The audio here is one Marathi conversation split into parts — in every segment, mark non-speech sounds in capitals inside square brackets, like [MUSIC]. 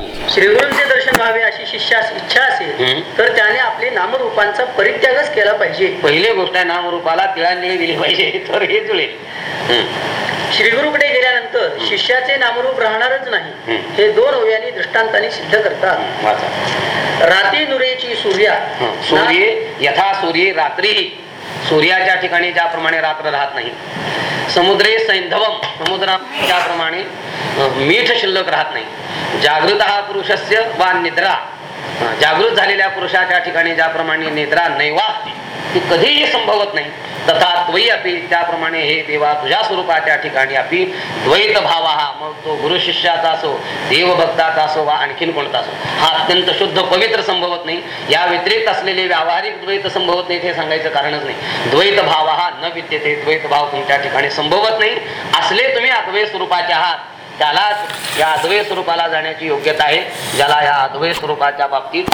श्रीगुरूंचे दर्शन व्हावे अशी शिष्यास इच्छा असेल. तर त्याने आपले नामरूपांचा परित्यागच केला पाहिजे. पहिली गोष्ट आहे नामरूपाला तिळांजली दिली पाहिजे तर हे जुळेल. श्रीगुरूकडे गेल्यानंतर शिष्याचे नामरूप राहणारच नाही. हे दोन ओव्यांनी दृष्टांताने सिद्ध करतात. राती नुरेची सूर्या. सूर्य यथा सूर्य रात्री. सूर्याच्या ठिकाणी ज्याप्रमाणे रात्र राहत नाही. समुद्रे सैंधवम समुद्रा ज्याप्रमाणे मीठ शिल्लक राहत नाही. जागृत हा पुरुषस्य वा निद्रा? जागृत झालेल्या पुरुषाच्या ठिकाणी ज्याप्रमाणे निद्रा नैवास्ती ती कधीही संभवत नाही. तथा त्वयी अपि त्याप्रमाणे हे देवा तुझ्या स्वरूपाच्या ठिकाणी अपि द्वैत भाव हा मग तो गुरु शिष्याचा असो देवभक्ताचा असो वा आणखीन कोणता असो हा अत्यंत शुद्ध पवित्र संभवत नाही. या व्यतिरिक्त असलेले व्यावहारिक द्वैत संभवत नाही हे सांगायचं कारणच नाही. द्वैत भाव हा न विद्यते द्वैत भाव तुमच्या ठिकाणी संभवत नाही. असले तुम्ही अद्वैत स्वरूपाचे आहात त्यालाच या अद्वैत स्वरूपाला जाण्याची योग्यता आहे. ज्याला या अद्वैत स्वरूपाच्या बाबतीत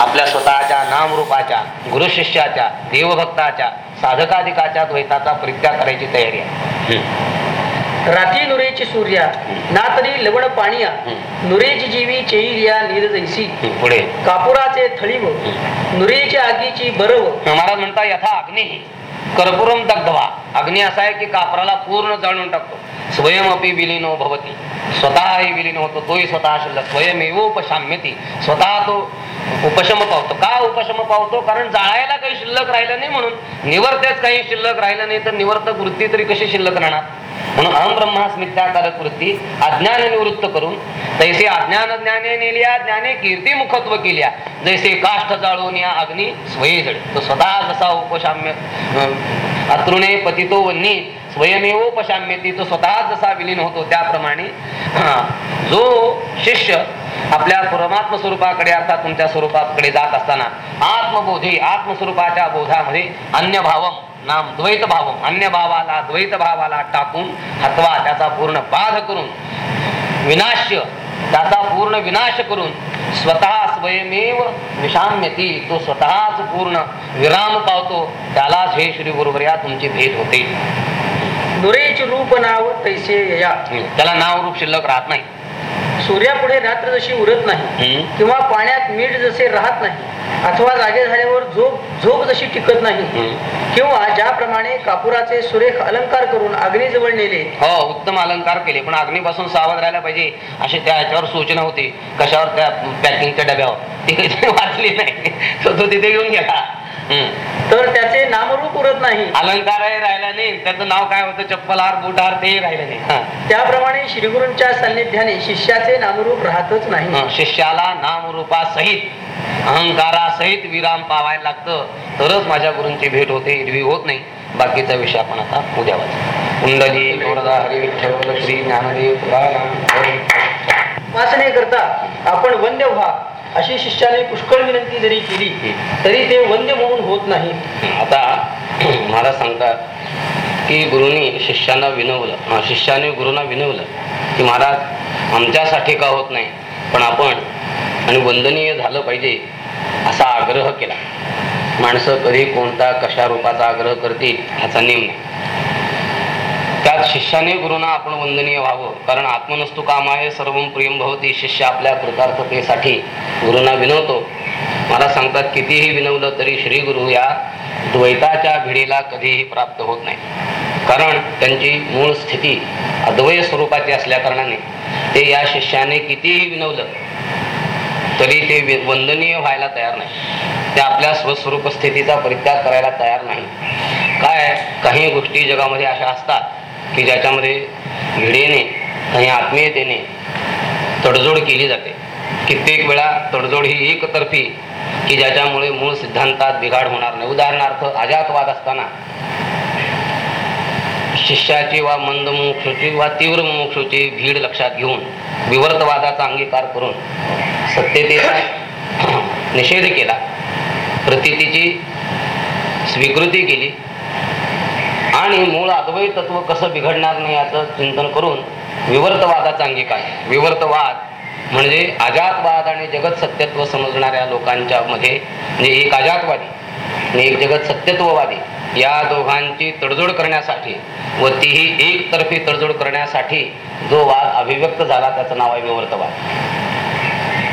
आपल्या स्वतःच्या नामरूपाच्या गुरु शिष्याच्या देवभक्ताच्या साधकाधिकाच्या द्वैताचा परित्याग करायची तयारी आहे. राती नुरेची सूर्या ना तरी लवण पाणिया हम्म. नुरेची जीवी चेईरिया नीर जैसी. पुढे. कापुराचे थळीव नुरेची आगीची बरव. महाराज म्हणता यथा अग्नी. कर्पूरम दग्धवा. अग्नी असा आहे की कापराला पूर्ण जाळून टाकतो. स्वयंअपी विलीनो भवती. स्वतःही विलीन होतो तोही स्वतः शिल्लक. स्वयमेव उपशाम्यती. स्वतः तो उपशम पावतो. का उपशम पावतो? कारण जाळायला काही शिल्लक राहिलं नाही म्हणून. निवर्तेच काही शिल्लक राहिलं नाही तर निवर्तक वृत्ती तरी कशी शिल्लक राहणार? म्हणून अहम ब्रह्मास्मित्याकारक वृत्ती अज्ञान निवृत्त करून तैसे अज्ञान ज्ञाने नेलिया ज्ञाने कीर्ती मुखत्व केल्या. जैसे काष्ठ जाळून या अग्नी स्वयं जळे तो स्वतः जसा उपशाम्य अतृणे पतितो वन्नी स्वयमेव उपशाम्यती. तो स्वतः जसा विलीन होतो त्याप्रमाणे हा, जो शिष्य आपल्या परमात्म स्वरूपाकडे अर्थात तुमच्या स्वरूपाकडे जात असताना आत्मबोधी आत्मस्वरूपाच्या बोधामध्ये अन्य भावम नाम द्वैत भावम अन्य भावाला द्वैत भावाला टाकून हत्वा त्याचा पूर्ण बाध करून विनाश्य त्याचा पूर्ण विनाश करून स्वतः स्वयमेव विषाम्यती तो स्वतःच पूर्ण विराम पावतो त्यालाच हे श्री गुरुवर्या तुमची भेट होते. नुरेचे रूप नाव तैसे यया. त्याला नाव रूप शिल्लक राहत नाही. सूर्यापुढे रात्र जशी उरत नाही. किंवा पाण्यात मीठ जसे राहत नाही अथवा जागे झाल्यावर झोप झोप जशी टिकत नाही. किंवा ज्याप्रमाणे कापुराचे सुरेख अलंकार करून अग्नीजवळ नेले हो उत्तम अलंकार केले पण अग्नीपासून सावध राहायला पाहिजे अशी त्या ह्याच्यावर सूचना होती कशावर त्या पॅकिंगच्या डब्यावर ती वाचली नाही [LAUGHS] तो तो तिथे घेऊन गेला. तर त्याचे नामरूप उरत नाही. अलंकारही राहिला नाही. त्याचं नाव काय होतं? चप्पल हार बूट हार तेही राहिलं नाही. त्याप्रमाणे श्रीगुरूंच्या सान्निध्याने शिष्याचे नामरूप राहतच नाही. शिष्याला नामरूपासहित अहंकारासहित विराम पावायला लागतं. तरच माझ्या गुरूंची भेट होते इरवी होत नाही. बाकीचा विषय आपण आता उद्या वाचू. कुंडली गोरदा हरी विठ्ठल श्री ज्ञानदेव. वाचने करता आपण वंद्य व्हा. अशी शिष्याने पुष्कळ विनंती जरी केली तरी ते वंद्य म्हणून होत नाही. आता मला सांगतात की गुरुनी शिष्यांना विनवलं. शिष्याने गुरुना विनवलं की महाराज आमच्यासाठी का होत नाही? पण आपण आणि वंदनीय झालं पाहिजे असा आग्रह केला. माणसं कधी कोणता कशा रूपाचा आग्रह करतील ह्याचा नेम नाही. त्यात शिष्याने गुरुना आपण वंदनीय व्हावं. कारण आत्मनस्तू आहे सर्व प्रियम भवती. शिष्य आपल्या कृतार्थतेसाठी गुरुना विनवतो. मला सांगतात कितीही विनवलं तरी श्री गुरु या द्वैताच्या भिडीला कधीही प्राप्त होत नाही. कारण त्यांची मूळ स्थिती अद्वय स्वरूपाची असल्या कारणाने ते या शिष्याने कितीही विनवलं तरी ते वि- वंदनीय व्हायला तयार नाही. ते आपल्या स्वस्वरूप स्थितीचा परित्याग करायला तयार नाही. काय काही गोष्टी जगामध्ये अशा असतात की ज्याच्यामध्ये भिडेने आणि आत्मीयतेने तडजोड केली जाते. कित्येक वेळा तडजोड ही एकतर्फी की ज्याच्यामुळे मूळ सिद्धांतात बिघाड होणार नाही. उदाहरणार्थ अजातवाद असताना शिष्याची वा मंद मुमुक्षूची वा तीव्र मुमुक्षूची भीड लक्षात घेऊन विवर्तवादाचा अंगीकार करून सत्यतेचा निषेध केला. प्रतितीची स्वीकृती केली. आणि मूळ अद्वैत तत्व कसं बिघडणार नाही याचं चिंतन करून विवर्तवादाचा अंगीकार. विवर्तवाद म्हणजे अजातवाद आणि जगत सत्यत्व समजणाऱ्या लोकांच्या मध्ये म्हणजे एक अजातवादी आणि एक जगत सत्यत्ववादी या दोघांची तडजोड करण्यासाठी व तीही एकतर्फी तडजोड करण्यासाठी जो वाद अभिव्यक्त झाला त्याचं नाव आहे विवर्तवाद.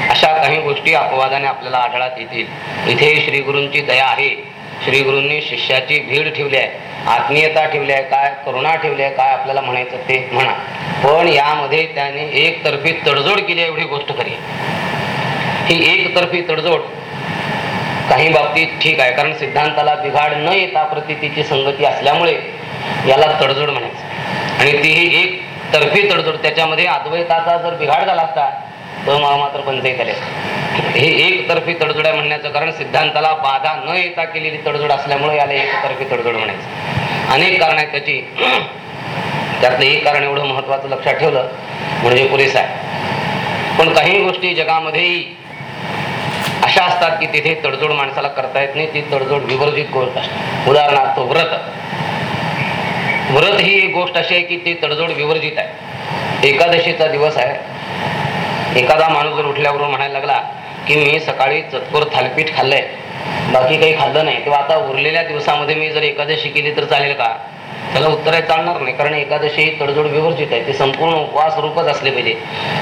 अशा काही गोष्टी अपवादाने आपल्याला आढळत येतील. इथे श्री गुरूंची दया आहे. श्रीगुरूंनी शिष्याची भीड ठेवली आहे आत्मीयता ठेवली आहे काय करुणा ठेवली आहे काय आपल्याला म्हणायचं ते म्हणा. पण यामध्ये त्याने एकतर्फी तडजोड केली आहे एवढी गोष्ट खरी. ही एकतर्फी तडजोड काही बाबतीत ठीक आहे कारण सिद्धांताला बिघाड न येता प्रतितीची संगती असल्यामुळे याला तडजोड म्हणायचं. आणि ती ही एक तर्फी तडजोड त्याच्यामध्ये अद्वैताचा जर बिघाड झाला असता तर मला मात्र पंचायत आले हे एकतर्फी तडजोड आहे म्हणण्याचं कारण सिद्धांताला बाधा न येता केलेली तडजोड असल्यामुळे याला एकतर्फी तडजोड म्हणायचं. अनेक कारण आहेत त्याची. त्यातलं एक कारण एवढं महत्वाचं लक्षात ठेवलं म्हणजे पुरेसा आहे. पण काही गोष्टी जगामध्येही अशा असतात की तिथे तडजोड माणसाला करता येत नाही ती तडजोड विवर्जित गोष्ट असते. उदाहरणार्थ व्रत. व्रत ही एक गोष्ट अशी आहे की ती तडजोड विवर्जित आहे. एकादशीचा दिवस आहे. एखादा माणूस जर उठल्यावरून म्हणायला लागला की मी सकाळी चतकोर थालपीठ खाल्लंय बाकी काही खाल्लं नाही तेव्हा आता उरलेल्या दिवसामध्ये मी जर एकादशी केली तर चालेल का? त्याला उत्तर आहे चालणार नाही कारण एकादशी ही तडजोड विवर्जित आहे ते संपूर्ण उपवास रूपच असले पाहिजे.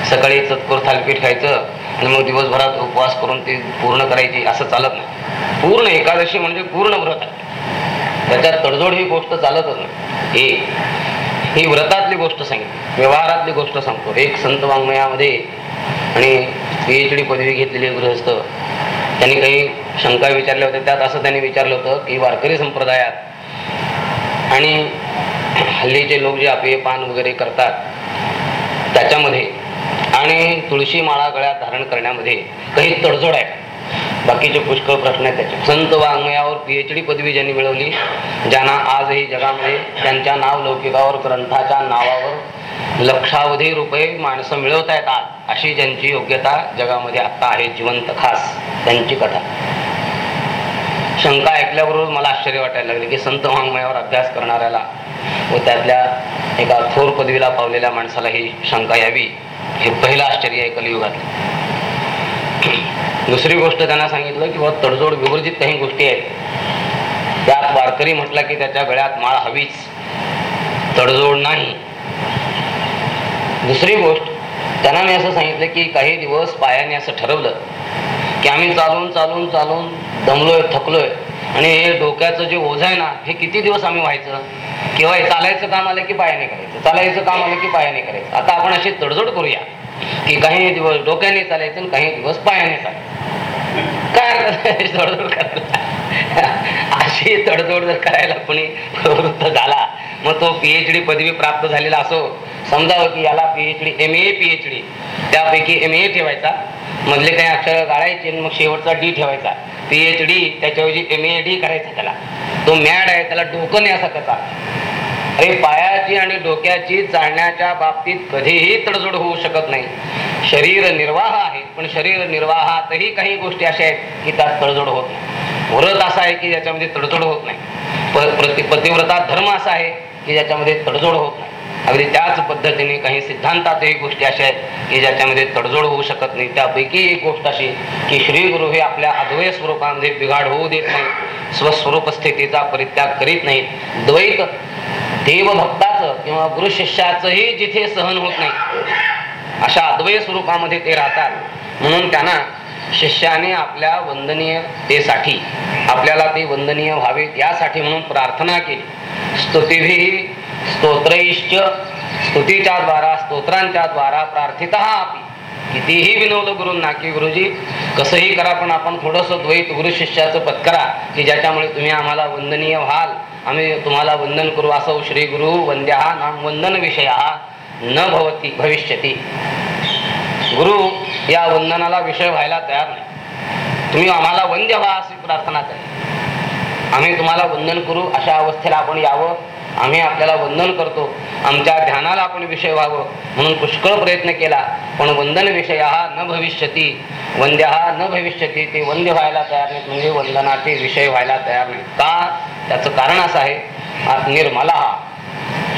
सकाळी चतकोर थालपीठ खायचं आणि मग दिवसभरात उपवास करून ते पूर्ण करायची असं चालत नाही. पूर्ण एकादशी म्हणजे पूर्ण व्रत आहे. त्याच्यात तडजोड ही गोष्ट चालतच नाही. एक ही व्रतातली गोष्ट सांगितली व्यवहारातली गोष्ट सांगतो. एक संत वाङ्मयामध्ये आणि पीएच डी पदवी घेतलेली गृहस्थ. त्यांनी काही शंका विचारल्या होत्या. त्यात असं त्यांनी विचारलं होतं की वारकरी संप्रदायात आणि हल्लीचे लोक जे आपले पान वगैरे करतात त्याच्यामध्ये आणि तुळशी माळा गळ्यात धारण करण्यामध्ये काही तडजोड आहे. बाकीचे पुष्कळ प्रश्न आहेत त्याचे संत वाङ्मयावर पीएच डी पदवी ज्यांनी मिळवली ज्यांना आजही जगामध्ये त्यांच्या नाव लौकिकावर ग्रंथाच्या नावावर लक्षावधी रुपये माणसं मिळवता येतात अशी ज्यांची योग्यता जगामध्ये आता आहे जिवंत खास त्यांची कथा. शंका ऐकल्याबरोबर मला आश्चर्य वाटायला लागले की संत वाङ्मयावर अभ्यास करणाऱ्याला व त्यातल्या एका थोर पदवीला पावलेल्या माणसाला ही शंका यावी हे पहिलं आश्चर्य आहे कलियुगात दुसरी गोष्ट त्यांना सांगितलं की बाबा तडजोड विवर्जित काही गोष्टी आहेत. त्यात वारकरी म्हटला की त्याच्या गळ्यात माळ हवीच. तडजोड नाही. दुसरी गोष्ट त्यांना मी असं सांगितलं की काही दिवस पायाने असं ठरवलं की आम्ही चालून चालून चालून दमलोय थकलोय आणि हे डोक्याचं जे ओझ आहे ना हे किती दिवस आम्ही व्हायचं? किंवा हे चालायचं काम आलं की पायाने करायचं? चालायचं काम आलं की पायाने करायचं? आता आपण अशी तडजोड करूया. की काही दिवस डोक्याने चालायचं आणि काही दिवस पायाने चालायचं. काय तडजोड करायला? अशी तडजोड जर करायला कोणी प्रवृत्त झाला मग तो पीएच डी पदवी प्राप्त झालेला असो. समजावं हो की याला P H D M A P H D त्यापैकी एम ए ठेवायचा. मधले काही अक्षर गाळायचे आणि मग शेवटचा डी ठेवायचा. P H D M A D करायचा त्याला. तो मॅड आहे त्याला डोकं नाही असा कसा अरे पायाची आणि डोक्याची चालण्याच्या बाबतीत कधीही तडजोड होऊ शकत नाही. शरीर निर्वाह आहे पण शरीर निर्वाहातही काही गोष्टी अशा आहेत की त्यात तडजोड होत नाही. व्रत असा आहे की ज्याच्यामध्ये तडजोड होत नाही. प- पतिव्रता धर्म असा आहे की ज्याच्यामध्ये तडजोड होत नाही. अगदी त्याच पद्धतीने काही सिद्धांतातही गोष्टी अशा आहेत की ज्याच्यामध्ये तडजोड होऊ शकत नाही. त्यापैकी एक गोष्ट अशी की श्री गुरु हे आपल्या अद्वय स्वरूपामध्ये बिघाड होऊ देत नाही स्वस्वरूप स्थितीचा परित्याग करीत नाहीत. द्वैत देवभक्ताचं किंवा गुरु शिष्याचंही जिथे सहन होत नाही अशा अद्वय स्वरूपामध्ये ते राहतात. म्हणून त्यांना शिष्याने आपल्या वंदनीयतेसाठी आपल्याला ते वंदनीय व्हावेत यासाठी म्हणून प्रार्थना केली. स्तुतीभी स्तोत्रैश्च स्तुतीच्या द्वारा स्तोत्रांच्या द्वारा प्रार्थित आपली कितीही विनवलं गुरु की गुरुजी कसंही करा पण आपण थोडंसं द्वैत गुरु शिष्याचं पत्करा की ज्याच्यामुळे तुम्ही आम्हाला वंदनीय व्हाल. आम्ही तुम्हाला वंदन करू असो श्री गुरु वंद्या नाम वंदन विषय न भवती भविष्यती. गुरु या वंदनाला विषय व्हायला तयार नाही. तुम्ही आम्हाला वंद्य व्हा अशी प्रार्थना करा. आम्ही तुम्हाला वंदन करू अशा अवस्थेला आपण यावं. आम्ही आपल्याला वंदन करतो. आमच्या ध्यानाला आपण विषय व्हावं म्हणून पुष्कळ प्रयत्न केला. पण वंदन विषय हा न भविष्यती. वंद्य हा न भविष्यती ते वंद्य व्हायला तयार नाहीत. म्हणजे वंदनाचे विषय व्हायला तयार नाही का? त्याचं कारण असं आहे. निर्मला.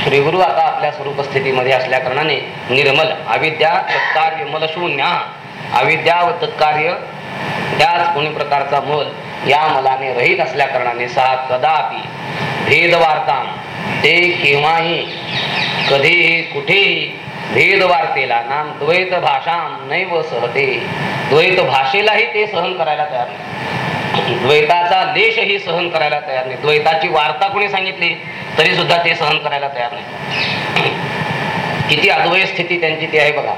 श्रीगुरु श्री गुरु आता आपल्या स्वरूपस्थितीमध्ये असल्या कारणाने निर्मल अविद्या तत्कार्य मल शून्या अविद्या व तत्कार्य त्याच कोणी प्रकारचा मल या मलाने रहित असल्या कारणाने सा कदापि भेदवार्ताम. ते केव्हाही कधीही कुठेही भेद वार्तेला नाम द्वैत भाषा नैव सहते. द्वैत भाषेलाही ते सहन करायला तयार नाही. द्वैताचा देशही सहन करायला तयार नाही. द्वैताची वार्ता कोणी सांगितली तरी सुद्धा ते सहन करायला तयार नाही. किती अद्वय स्थिती त्यांची ती आहे बघा.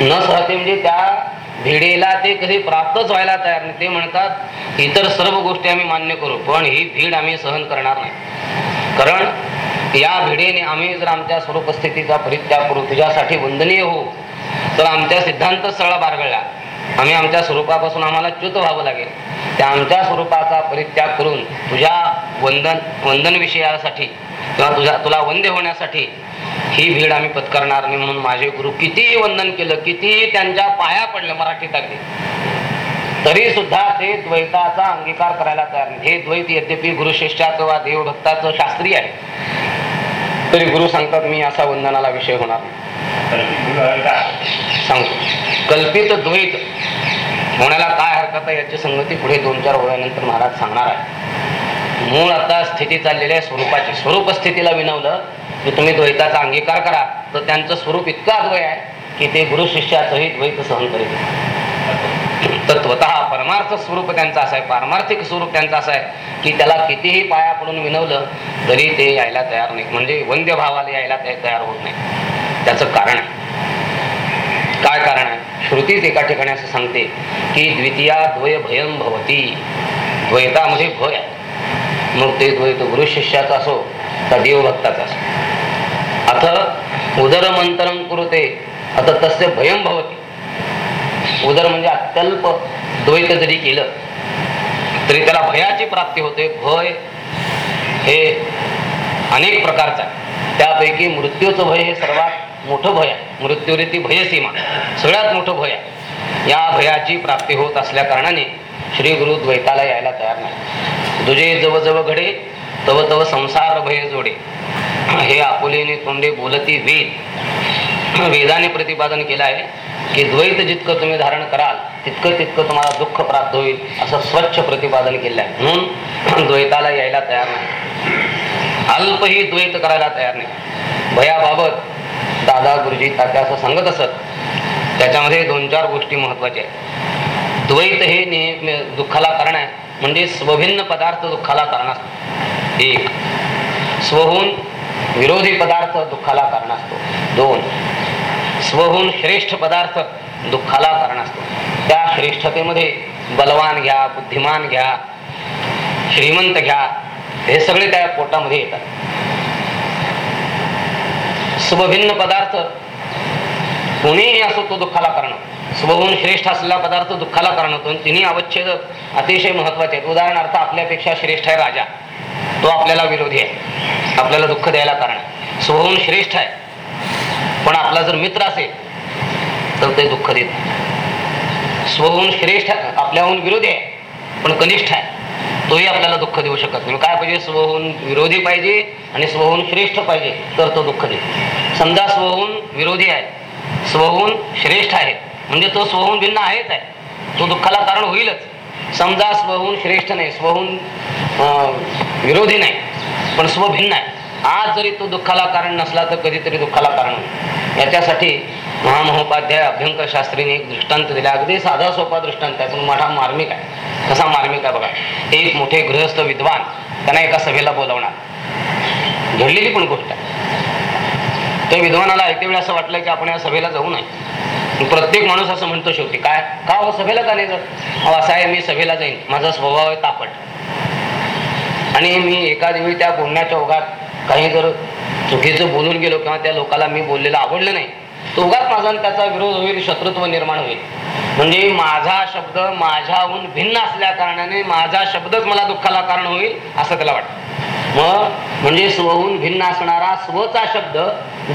न सहते म्हणजे त्या भिडेला ते कधी प्राप्तच व्हायला तयार नाही. ते म्हणतात इतर सर्व गोष्टी आम्ही मान्य करू पण ही भीड आम्ही सहन करणार नाही. कारण या भिडेने आम्ही जर आमच्या स्वरूप स्थितीचा परित्याग करू तुझ्यासाठी वंदनीय होऊ तर आमच्या सिद्धांत सगळा बारगळला. आम्ही आमच्या स्वरूपापासून आम्हाला च्युत व्हावं लागेल. त्या आमच्या स्वरूपाचा परित्याग करून तुझ्या वंदन वंदन विषयासाठी किंवा तुझ्या तुला वंद्य होण्यासाठी ही भीड आम्ही पत्करणार नाही म्हणून माझे गुरु कितीही वंदन केलं कितीही त्यांच्या पाया पडलं मराठीत अगदी. तरी सुद्धा ते द्वैताचा अंगीकार करायला तयार नाही हे द्वैत यद्यपि गुरु शिष्याचं वा देवभक्ताचं शास्त्रीय आहे. तरी गुरु सांगतात मी असा वंदनाला विषय होणार सांगतो कल्पित द्वैत होण्याला काय हरकत आहे याची संगती पुढे दोन चार वेळानंतर महाराज सांगणार आहे मूळ आता स्थिती चाललेली आहे स्वरूपाची. स्वरूप स्थितीला विनवलं की तुम्ही द्वैताचा अंगीकार करा तर त्यांचं स्वरूप इतकं अद्वय आहे की ते गुरु शिष्याचंही द्वैत सहन करीत तत्वत परमार्थ स्वरूप त्यांचं असं आहे पारमार्थिक स्वरूप त्यांचं असं आहे की त्याला कितीही पाया पडून विनवलं तरी ते यायला तयार नाही म्हणजे वंद्य भावाला यायला ते तयार होत नाही त्याचं कारण आहे. काय कारण आहे? श्रुतीच एका ठिकाणी असं सांगते की द्वितीया द्वय भयम भवती. द्वैतामध्ये म्हणजे भय. आहे मग ते द्वैत गुरु शिष्याचा असो का देवभक्ताचा असो. अथ उदरमंतरम कुरुते आता तस्य भयम भवती. उदर म्हणजे अत्यल्प द्वैत जरी केलं तरी त्याला भयाची प्राप्ती होते. भय हे अनेक प्रकारचं आहे. त्यापैकी मृत्यूचं भय हे सर्वात मोठं भय आहे. मृत्यूरीती भयसीमा. सगळ्यात मोठं भय आहे. या भयाची प्राप्ती होत असल्या कारणाने श्री गुरु द्वैताला यायला तयार नाही. दुजे जव जव घडे तव तव संसार भय जोडे. हे आपुलेने तोंडे बोलती वेद. वेदाने प्रतिपादन केलं आहे. की द्वैत जितकं तुम्ही धारण कराल तितकं तितकं तुम्हाला दुःख प्राप्त होईल असं स्वच्छ प्रतिपादन केलं आहे. म्हणून [CLEARS THROAT] द्वैताला यायला तयार नाही. अल्पही द्वैत करायला तयार नाही. भयाबाबत दादा गुरुजी तात्या असं सांगत असत. त्याच्यामध्ये दोन चार गोष्टी महत्त्वाच्या आहेत. द्वैत हे नेहमी दुःखाला कारण आहे. म्हणजे स्वभिन्न पदार्थ दुःखाला कारण असतो. एक स्वहून विरोधी पदार्थ दुःखाला कारण असतो. दोन स्वहून श्रेष्ठ पदार्थ दुःखाला कारण असतो. त्या श्रेष्ठतेमध्ये बलवान घ्या बुद्धिमान घ्या श्रीमंत घ्या हे सगळे त्या पोटामध्ये येतात. स्वभिन्न पदार्थ कोणीही असो तो दुःखाला कारण होतो. स्वहून श्रेष्ठ असलेला पदार्थ दुःखाला कारण होतो तिन्ही अवच्छेद अतिशय महत्त्वाचे आहेत. उदाहरणार्थ आपल्यापेक्षा श्रेष्ठ आहे राजा. तो आपल्याला विरोधी आहे. आपल्याला दुःख द्यायला कारण आहे. स्वहून श्रेष्ठ आहे. पण आपला जर मित्र असेल तर ते दुःख देत स्वहून श्रेष्ठ आपल्याहून विरोधी आहे पण कनिष्ठ आहे. तोही आपल्याला दुःख देऊ शकत नाही. काय पाहिजे? स्वहून विरोधी पाहिजे आणि स्वहून श्रेष्ठ पाहिजे तर तो दुःख देत समजा स्वहून विरोधी आहे स्वहून श्रेष्ठ आहे म्हणजे तो स्वहून भिन्न आहेच आहे. तो दुःखाला कारण होईलच. समजा स्वहून श्रेष्ठ नाही स्वहून विरोधी नाही पण स्वभिन्न आहे. आज जरी तो दुःखाला कारण नसला तर कधीतरी दुःखाला कारण याच्यासाठी महामहोपाध्याय अभ्यंकर शास्त्रीने एक दृष्टांत दिला. अगदी साधा सोपा दृष्टांत आहे पण मोठा मार्मिक आहे. कसा मार्मिक आहे बघा. एक मोठे गृहस्थ विद्वान त्यांना एका सभेला बोलावणार. घडलेली पण गोष्ट आहे. त्या विद्वानाला ऐकते वेळी असं वाटलं की आपण या सभेला जाऊ नये. प्रत्येक माणूस असं म्हणतो शेवटी काय? का हो? सभेला का नाही जात? अहो असं आहे मी सभेला जाईन. माझा स्वभाव आहे तापट. आणि मी एका दिवशी त्या बोलण्याच्या ओघात काही जर चुकीचं बोलून गेलो किंवा त्या लोकाला मी बोललेलं आवडलं नाही तो उगाच माझा त्याचा विरोध होईल शत्रुत्व निर्माण होईल. म्हणजे माझा शब्द माझ्याहून भिन्न असल्या कारणाने माझा शब्दच मला दुःखाला कारण होईल असं त्याला वाटतं. मग म्हणजे स्वहून भिन्न असणारा स्वचा शब्द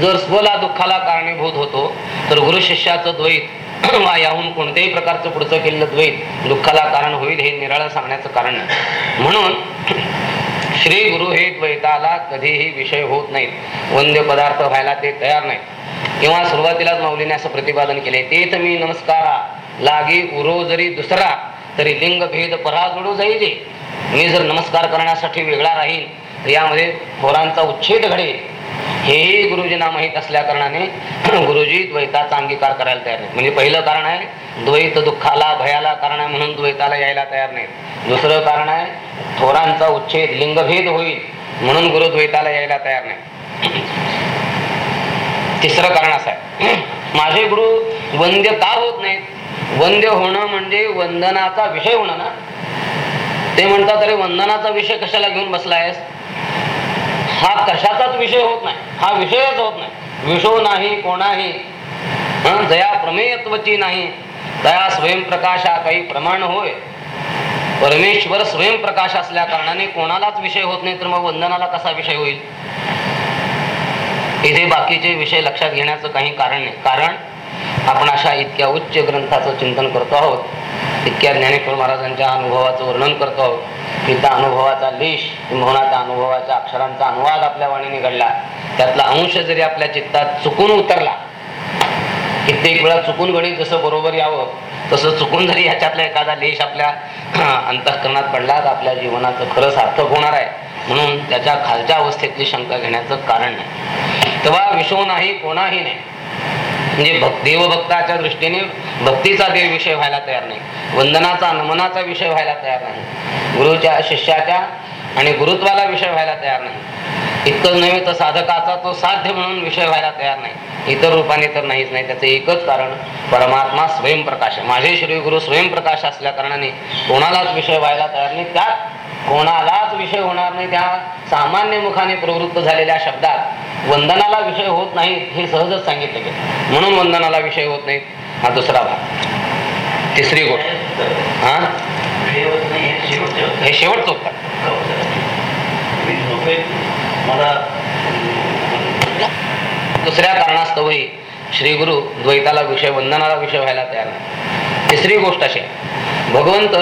जर स्वला दुःखाला कारणीभूत होतो तर गुरु शिष्याचं द्वैत [CLEARS THROAT] वा याहून कोणत्याही प्रकारचं पुढचं केलेलं द्वैत दुःखाला कारण होईल हे निराळं सांगण्याचं कारण नाही. म्हणून श्री गुरु हे द्वैताला कधीही विषय होत नाहीत. वंद्य पदार्थ व्हायला ते तयार नाहीत. किंवा सुरुवातीलाच माऊलीने असं प्रतिपादन केले तेच मी नमस्कारा लागी उरो जरी दुसरा तरी लिंग भेद परा जोडू जाईल मी जर नमस्कार करण्यासाठी वेगळा राहील तर यामध्ये थोरांचा उच्छेद घडेल. हेही गुरुजींना माहीत असल्या कारणाने [CLEARS THROAT] गुरुजी द्वैताचा अंगीकार करायला तयार नाही म्हणजे पहिलं कारण आहे द्वैत दुःखाला भयाला कारण आहे म्हणून द्वैताला यायला तयार नाही दुसरं कारण आहे थोरांचा उच्छेद लिंगभेद होईल म्हणून गुरु द्वैताला यायला तयार नाही [CLEARS THROAT] तिसरं कारण असं आहे [CLEARS THROAT] माझे गुरु वंद्य का होत नाहीत? वंद्य होणं म्हणजे वंदनाचा विषय होणं ना? ते म्हणतात अरे वंदनाचा विषय कशाला घेऊन बसलायस? हा कशाचाच विषय होत नाही. हा विषयच होत नाही. विषो नाही कोणाही. हं, दया प्रमेयत्वची नाही. दया स्वयंप्रकाशा काही प्रमाण होय. परमेश्वर स्वयंप्रकाश असल्या कारणाने कोणालाच विषय होत नाही तर मग वंदनाला कसा विषय होईल? इथे बाकीचे विषय लक्षात घेण्याचं काही कारण नाही. कारण आपण अशा इतक्या उच्च ग्रंथाचं चिंतन करतो आहोत इतक्या ज्ञानेश्वर महाराजांच्या अनुभवाचं वर्णन करतो आहोत की त्या अनुभवाचा लेश किंवा त्या अनुभवाच्या अक्षरांचा अनुवाद आपल्या वाणीने घडला. त्यातला अंश जरी आपल्या चित्तात चुकून उतरला कित्येक वेळा चुकून गणित जसं बरोबर यावं तसं चुकून जरी ह्याच्यातला एखादा लेश आपल्या अंतःकरणात पडला तर आपल्या जीवनाचं खरं सार्थक होणार आहे. म्हणून त्याच्या खालच्या अवस्थेतली शंका घेण्याचं कारण नाही. तेव्हा विषो नाही कोणाही नाही. म्हणजे देवभक्ताच्या दृष्टीने भक्तीचा देव विषय व्हायला तयार नाही. वंदनाचा नमनाचा विषय व्हायला तयार नाही. गुरुच्या शिष्याच्या आणि गुरुत्वाला विषय व्हायला तयार नाही. इतकंच नव्हे तर साधकाचा तो साध्य म्हणून विषय व्हायला तयार नाही. इतर रूपाने तर नाहीच नाही त्याचं एकच कारण परमात्मा स्वयंप्रकाश आहे. माझे श्री गुरु स्वयंप्रकाश असल्या कारणाने कोणालाच विषय व्हायला तयार नाही. त्यात कोणालाच विषय होणार नाही. त्या सामान्य मुखाने प्रवृत्त झालेल्या शब्दात वंदनाला विषय होत नाही हे सहजच सांगितलं गेलं. म्हणून वंदनाला विषय होत नाही. हा दुसरा भाग. तिसरी गोष्ट. हा? हे शेवटचं उत्तर. मला दुसऱ्या कारणास्तवही श्री गुरु द्वैताला विषय वंदनाला विषय व्हायला तयार नाही. तिसरी गोष्ट अशी भगवंत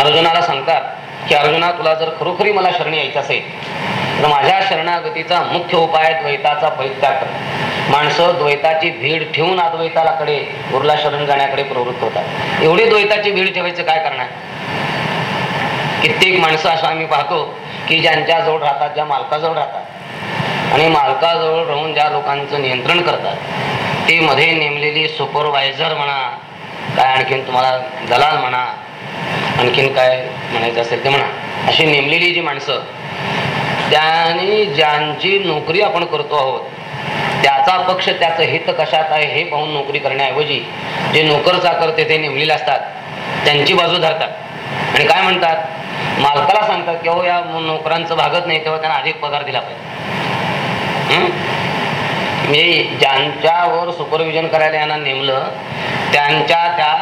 अर्जुनाला सांगतात की अर्जुना तुला जर खरोखरी मला शरणी यायचं असेल तर माझ्या शरणागतीचा मुख्य उपाय द्वैताचा परित्याग कर. माणसं द्वैताची भीड ठेवून अद्वैतालाकडे उरला शरण जाण्याकडे प्रवृत्त होतात. एवढी द्वैताची भीड ठेवायचं काय करणार कित्येक माणसं असं आम्ही पाहतो की ज्यांच्याजवळ राहतात ज्या मालकाजवळ राहतात. आणि मालकाजवळ राहून ज्या लोकांचं नियंत्रण करतात ते मध्ये नेमलेली सुपरवायझर म्हणा काय आणखीन तुम्हाला दलाल म्हणा आणखीन काय म्हणायचं असेल ते म्हणा. अशी नेमलेली जी माणसं त्याने ज्यांची नोकरी आपण करतो आहोत त्याचा पक्ष त्याचं हित कशात आहे हे पाहून नोकरी करण्याऐवजी जे नोकर चाकर तेथे नेमलेले असतात त्यांची बाजू धरतात. आणि काय म्हणतात? मालकाला सांगतात की हो या नोकरांचं भागत नाही तेव्हा त्यांना अधिक पगार दिला पाहिजे. मी ज्यांच्यावर सुपरविजन करायला यांना नेमलं त्यांच्या त्या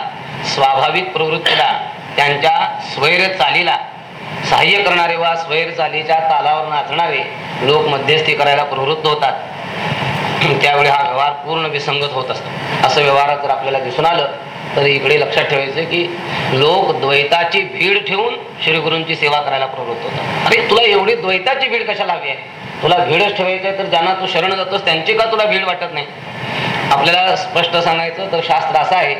स्वाभाविक प्रवृत्तीला त्यांच्या स्वैर चालीला सहाय्य करणारे वा स्वैर चालीच्या तालावर नाचणारे लोक मध्यस्थी करायला प्रवृत्त होतात. त्यावेळी हा व्यवहार पूर्ण विसंगत होत असतो. असं व्यवहारात जर आपल्याला दिसून आलं तर इकडे लक्षात ठेवायचं की लोक द्वैताची भीड ठेवून श्रीगुरूंची सेवा करायला प्रवृत्त होतात. अरे तुला एवढी द्वैताची भीड कशाला हवी आहे? तुला भीडच ठेवायची आहे तर ज्यांना तू शरण जातोस त्यांची का तुला भीड वाटत नाही? आपल्याला स्पष्ट सांगायचं तर शास्त्र असं आहे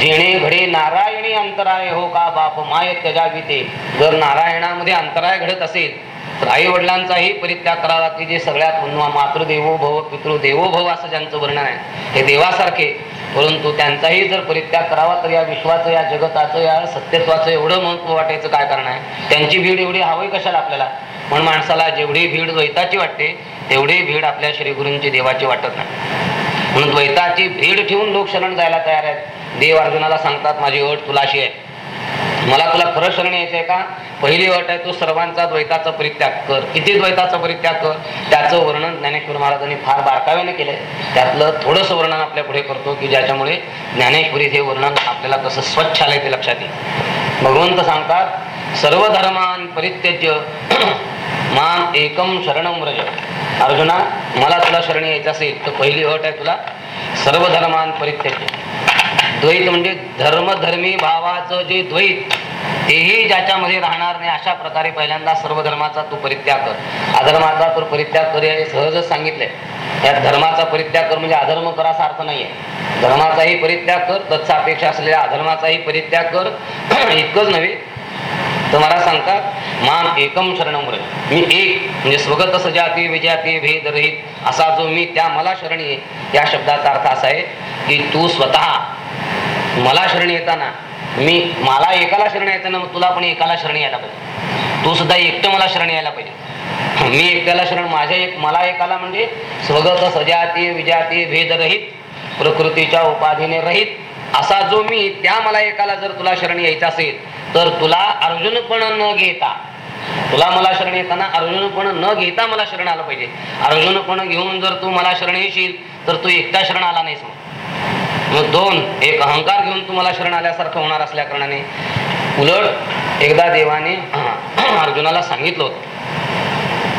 जेणे घडे नारायणी अंतराय हो का बाप माय त्याच्या ते जर नारायणामध्ये अंतराय घडत असेल तर आई वडिलांचाही परित्याग करावा की जे सगळ्यात उन्मा मातृदेवो भव पितृदेवो भव असं ज्यांचं वर्णन आहे हे देवासारखे. परंतु त्यांचाही जर परित्याग करावा तर या विश्वाचं या जगताचं या सत्यत्वाचं एवढं महत्त्व वाटायचं काय कारण आहे? त्यांची भीड एवढी हवी कशाला आपल्याला? पण माणसाला जेवढी भीड द्वैताची वाटते तेवढी भीड आपल्या श्रीगुरूंची देवाची वाटत नाही. म्हणून द्वैताची भीड ठेवून लोक शरण जायला तयार आहेत. देव अर्जुनाला सांगतात माझी अट तुला अशी आहे. मला तुला खरं शरण यायचंय का? पहिली अट आहे तू सर्वांचा द्वैताचा परित्याग कर. किती द्वैताचा परित्याग कर? त्याचं वर्णन ज्ञानेश्वर महाराजांनी फार बारकाव्याने केलंय. त्यातलं थोडंसं वर्णन आपल्या पुढे करतो की ज्याच्यामुळे ज्ञानेश्वरी हे वर्णन आपल्याला कसं स्वच्छ आलंय ते लक्षात येईल. भगवंत सांगतात सर्व धर्मान परित्यज्य [CLEARS THROAT] माम एकम शरण व्रज. अर्जुना मला तुला शरण यायचं असेल तर पहिली अट आहे तुला सर्व धर्मान परित्यज्य. द्वैत म्हणजे धर्मधर्मी भावाचं जे द्वैत तेही ज्याच्यामध्ये राहणार नाही अशा प्रकारे पहिल्यांदा सर्व धर्माचा तू परित्याग कर. अधर्माचा तर परित्याग कर हे सहजच सांगितले यात धर्माचा परित्याग कर म्हणजे अधर्म करा असा अर्थ नाहीये. धर्माचाही परित्याग कर तत्सापेक्षा असलेल्या अधर्माचाही परित्याग कर. [CLEARS THROAT] इतकंच नव्हे तर मला सांगतात माम एकम शरण मी एक म्हणजे स्वगत सजाती विजाती भेद रहित असा जो मी त्या मला शरणी ये या शब्दाचा अर्थ असा आहे की तू स्वतः मला शरण येताना मी मला एकाला शरण येताना मग तुला पण एकाला शरण यायला पाहिजे. तू सुद्धा एकटं मला शरण यायला पाहिजे. मी एकट्याला शरण माझ्या एक मला एकाला म्हणजे स्वगत सजाती विजाती भेदरहित प्रकृतीच्या उपाधीने रहित असा जो मी त्या मला एकाला जर तुला शरण यायचा असेल तर तुला अर्जुनपण न घेता तुला मला शरण येताना अर्जुनपण न घेता मला शरण आलं पाहिजे. अर्जुनपण घेऊन जर तू मला शरण येशील तर तू एकटा शरण आला नाहीस मग. मग दोन एक अहंकार घेऊन तू मला शरण आल्यासारखं होणार असल्या कारणाने. उलट एकदा देवाने [CLEARS THROAT] अर्जुनाला सांगितलं होतं.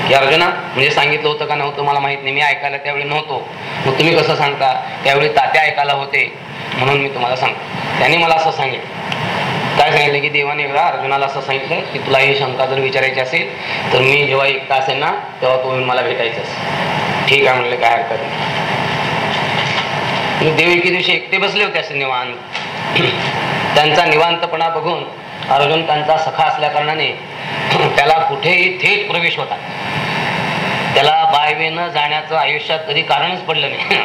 की अर्जुना म्हणजे सांगितलं होतं का नव्हतं मला माहीत नाही मी ऐकायला त्यावेळी नव्हतो. मग तुम्ही कसं सांगता? त्यावेळी तात्या ऐकायला होते म्हणून मी तुम्हाला सांगतो. त्याने मला असं सांगितलं. काय सांगितलं की देवाने एकदा अर्जुनाला असं सांगितलं की तुला ही शंका जर विचारायची असेल तर मी जेव्हा एकटा असेल ना तेव्हा तो मला भेटायचंस ठीक आहे म्हणलं काय हरकत नाही. देव एके दिवशी एकटे बसले होते असे निवांत. त्यांचा निवांतपणा बघून अर्जुन त्यांचा सखा असल्या कारणाने त्याला कुठेही थेट प्रवेश होता. त्याला बायवेनं जाण्याचं आयुष्यात कधी कारणच पडलं नाही.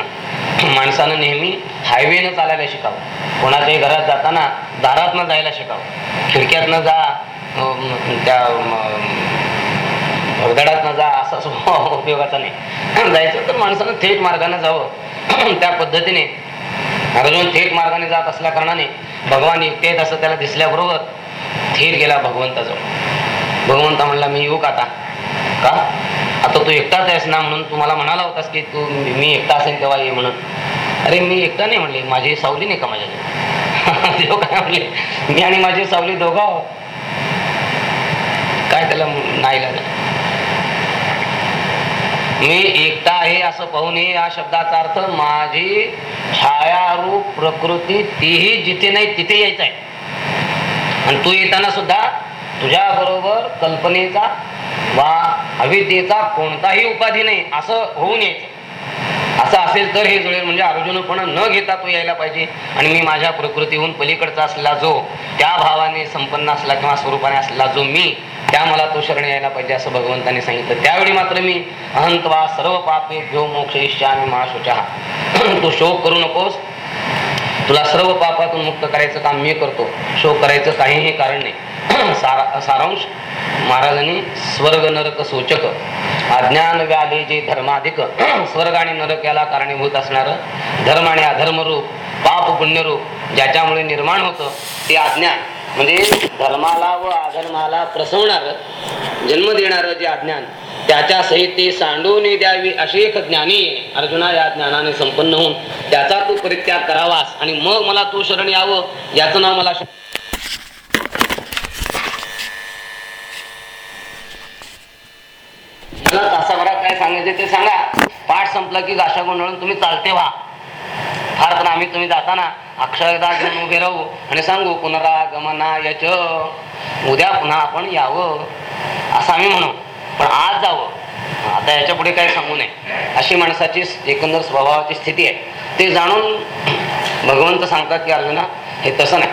[CLEARS THROAT] माणसानं नेहमी हायवेनं चालायला शिकावं. कोणाच्याही घरात जाताना दारातनं जायला शिकावं. खिडक्यातनं जा अं, त्या भगदडातनं जा असा स्वभाव उपयोगाचा नाही. [CLEARS THROAT] जायचं तर माणसानं थेट मार्गाने जावं. [CLEARS THROAT] त्या पद्धतीने. अर्जुन थेट मार्गाने जात असल्या कारणाने भगवान एकटेत असं त्याला दिसल्याबरोबर थेट गेला भगवंताजवळ. भगवंता म्हणला मी येऊ का आता? का? आता तू एकटाच आहेस ना म्हणून तू मला म्हणाला होतास की तू मी एकटा असेल तेव्हा ये म्हणून. अरे मी एकटा नाही म्हणले माझी सावली नाही का माझ्या देव [LAUGHS] काय म्हणले मी आणि माझी सावली दोघं आहोत. काय त्याला नाही लागलं. मी एकटा आहे असं पाहून या शब्दाचा अर्थ माझी छायारूप प्रकृती तीही जिथे नाही तिथे यायचं आहे आणि तू येताना सुद्धा तुझ्या बरोबर कल्पनेचा वा अविद्येचा कोणताही उपाधी नाही असं होऊन यायचं. असं असेल तर हे जुळेल म्हणजे अर्जुनपणा न घेता तो यायला पाहिजे. आणि मी माझ्या प्रकृतीहून पलीकडचा असला जो त्या भावाने संपन्न असला किंवा स्वरूपाने असला जो मी त्या मला तो शरण यायला पाहिजे असं भगवंताने सांगितलं. त्यावेळी मात्र मी अहंतवा सर्व पापे घेऊ मोक्ष इष्यामी महाशोचा तू शोक करू नकोस. तुला सर्व पापातून मुक्त करायचं काम मी करतो. शोक करायचं काहीही कारण नाही. सारा सारांश. महाराजांनी स्वर्ग नरक सूचक अज्ञान व्याले जे धर्माधिक [CLEARS THROAT] स्वर्ग आणि नरक याला कारणीभूत असणार धर्म आणि अधर्मरूप पाप पुण्यरूप ज्याच्यामुळे निर्माण होतं ते अज्ञान. म्हणजे धर्माला व अधर्माला प्रसवणार जन्म देणार जे अज्ञान त्याच्या सहित ती सांडून द्यावी अशी एक ज्ञानी अर्जुना या ज्ञानाने संपन्न होऊन त्याचा तू परित्याग करावास आणि मग मला तू शरण यावं याचं नाव मला मला तासाभरात काय सांगायचे ते सांगा. पाठ संपला की गाशा गोंधळून तुम्ही चालते व्हा. फार तर आम्ही तुम्ही जाताना अक्षरदास उभे राहू आणि सांगू पुनरागमना याच. उद्या पुन्हा आपण यावं. असं आम्ही म्हणू. पण आज जावं. आता याच्यापुढे काही सांगू नये. अशी माणसाची एकंदर स्वभावाची स्थिती आहे. ते जाणून भगवंत सांगतात की अर्जुना हे तसं नाही.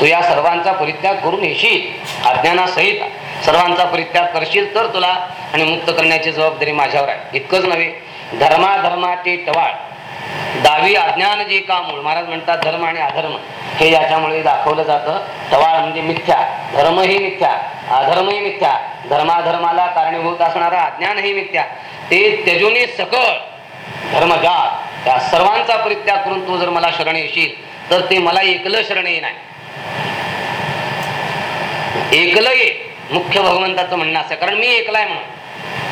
तू या सर्वांचा परित्याग करून येशील. अज्ञानासहित सर्वांचा परित्याग करशील तर तुला आणि मुक्त करण्याची जबाबदारी माझ्यावर आहे. इतकंच नव्हे धर्माधर्माचे टवाळ. दावी अज्ञान जे का मूळ? महाराज म्हणतात धर्म आणि अधर्म. हे याच्यामुळे दाखवलं जातं. टवाळ म्हणजे मिथ्या. धर्मही मिथ्या. अधर्मही मिथ्या. धर्माधर्माला कारणीभूत असणारा अज्ञानही मिथ्या. ते त्यजुनी सकळ. धर्मजात. त्या सर्वांचा परित्याग करून तू जर मला शरण येशील तर ते मला एकलं शरण येणार नाही. एकलं ये मुख्य भगवंताचं म्हणणं असं कारण मी एकला आहे म्हणून.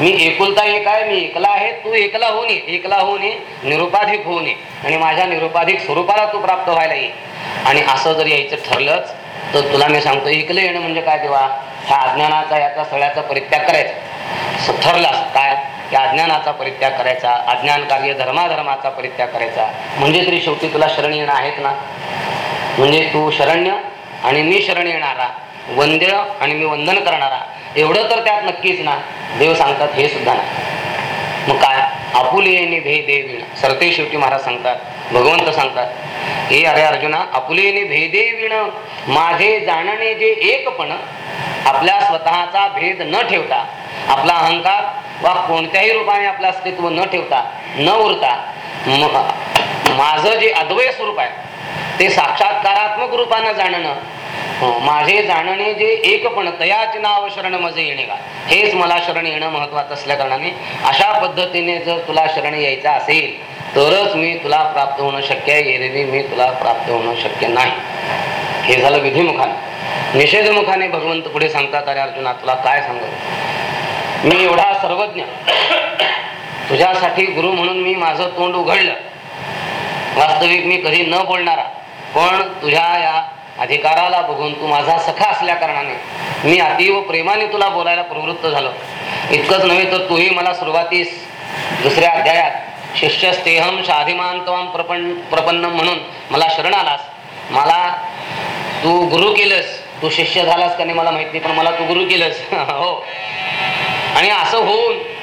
मी एकुलता एक आहे मी एकला आहे तू एकला होऊन ये. एकला होऊन ये निरुपाधिक होऊन ये. आणि माझ्या निरुपाधिक स्वरूपाला तू प्राप्त व्हायला ये. आणि असं जर यायचं ठरलंच तर तुला मी सांगतो एकलं येणं म्हणजे काय देवा? ह्या अज्ञानाचा याचा सगळ्याचा परित्याग करायचा. ठरला काय? त्या अज्ञानाचा परित्याग करायचा. अज्ञान कार्य धर्माधर्माचा परित्याग करायचा. म्हणजे तरी शेवटी तुला शरण येणं आहेत ना? म्हणजे तू शरण्य आणि मी शरण येणारा. वंद्य आणि मी वंदन करणारा. एवढं तर त्यात नक्कीच ना देव सांगतात हे सुद्धा ना मग काय? आपुलेने भे देवीण सरते शेवटी महाराज सांगतात भगवंत सांगतात हे अरे अर्जुना आपुलेने भेदे विण. माझे जाणणे जे एकपण आपल्या स्वतःचा भेद न ठेवता आपला अहंकार वा कोणत्याही रूपाने आपलं अस्तित्व न ठेवता न उरता माझं जे अद्वय स्वरूप आहे ते साक्षात्कारात्मक रूपानं जाणणं हो, माझे जाणणे जे एकपण तयाच नाव शरण मजे येणे का? हेच मला शरण येणं महत्वाचं असल्या कारणाने अशा पद्धतीने जर तुला शरण यायचं असेल तरच मी तुला प्राप्त होणं शक्य आहे. मी तुला प्राप्त होणं शक्य नाही. हे झालं विधिमुखाने. निषेधमुखाने भगवंत पुढे सांगतात अरे अर्जुना तुला काय सांगत मी एवढा सर्वज्ञ. तुझ्यासाठी गुरु म्हणून मी माझं तोंड उघडलं. वास्तविक मी कधी न बोलणारा. पण तुझ्या या अधिकाराला बघून तू माझा सखा असल्या कारणाने मी अतीव प्रेमाने तुला बोलायला प्रवृत्त झालो. इतकंच नव्हे तर तूही मला सुरुवातीस दुसऱ्या अध्यायात शिष्यस्तेहम शाधिमान तवाम प्रपन्न प्रपन्न म्हणून मला शरण आलास. मला तू गुरु केलंस. तू शिष्य झालास का नाही मला माहीत नाही पण मला तू गुरु केलंस. [LAUGHS] हो. आणि असं होऊन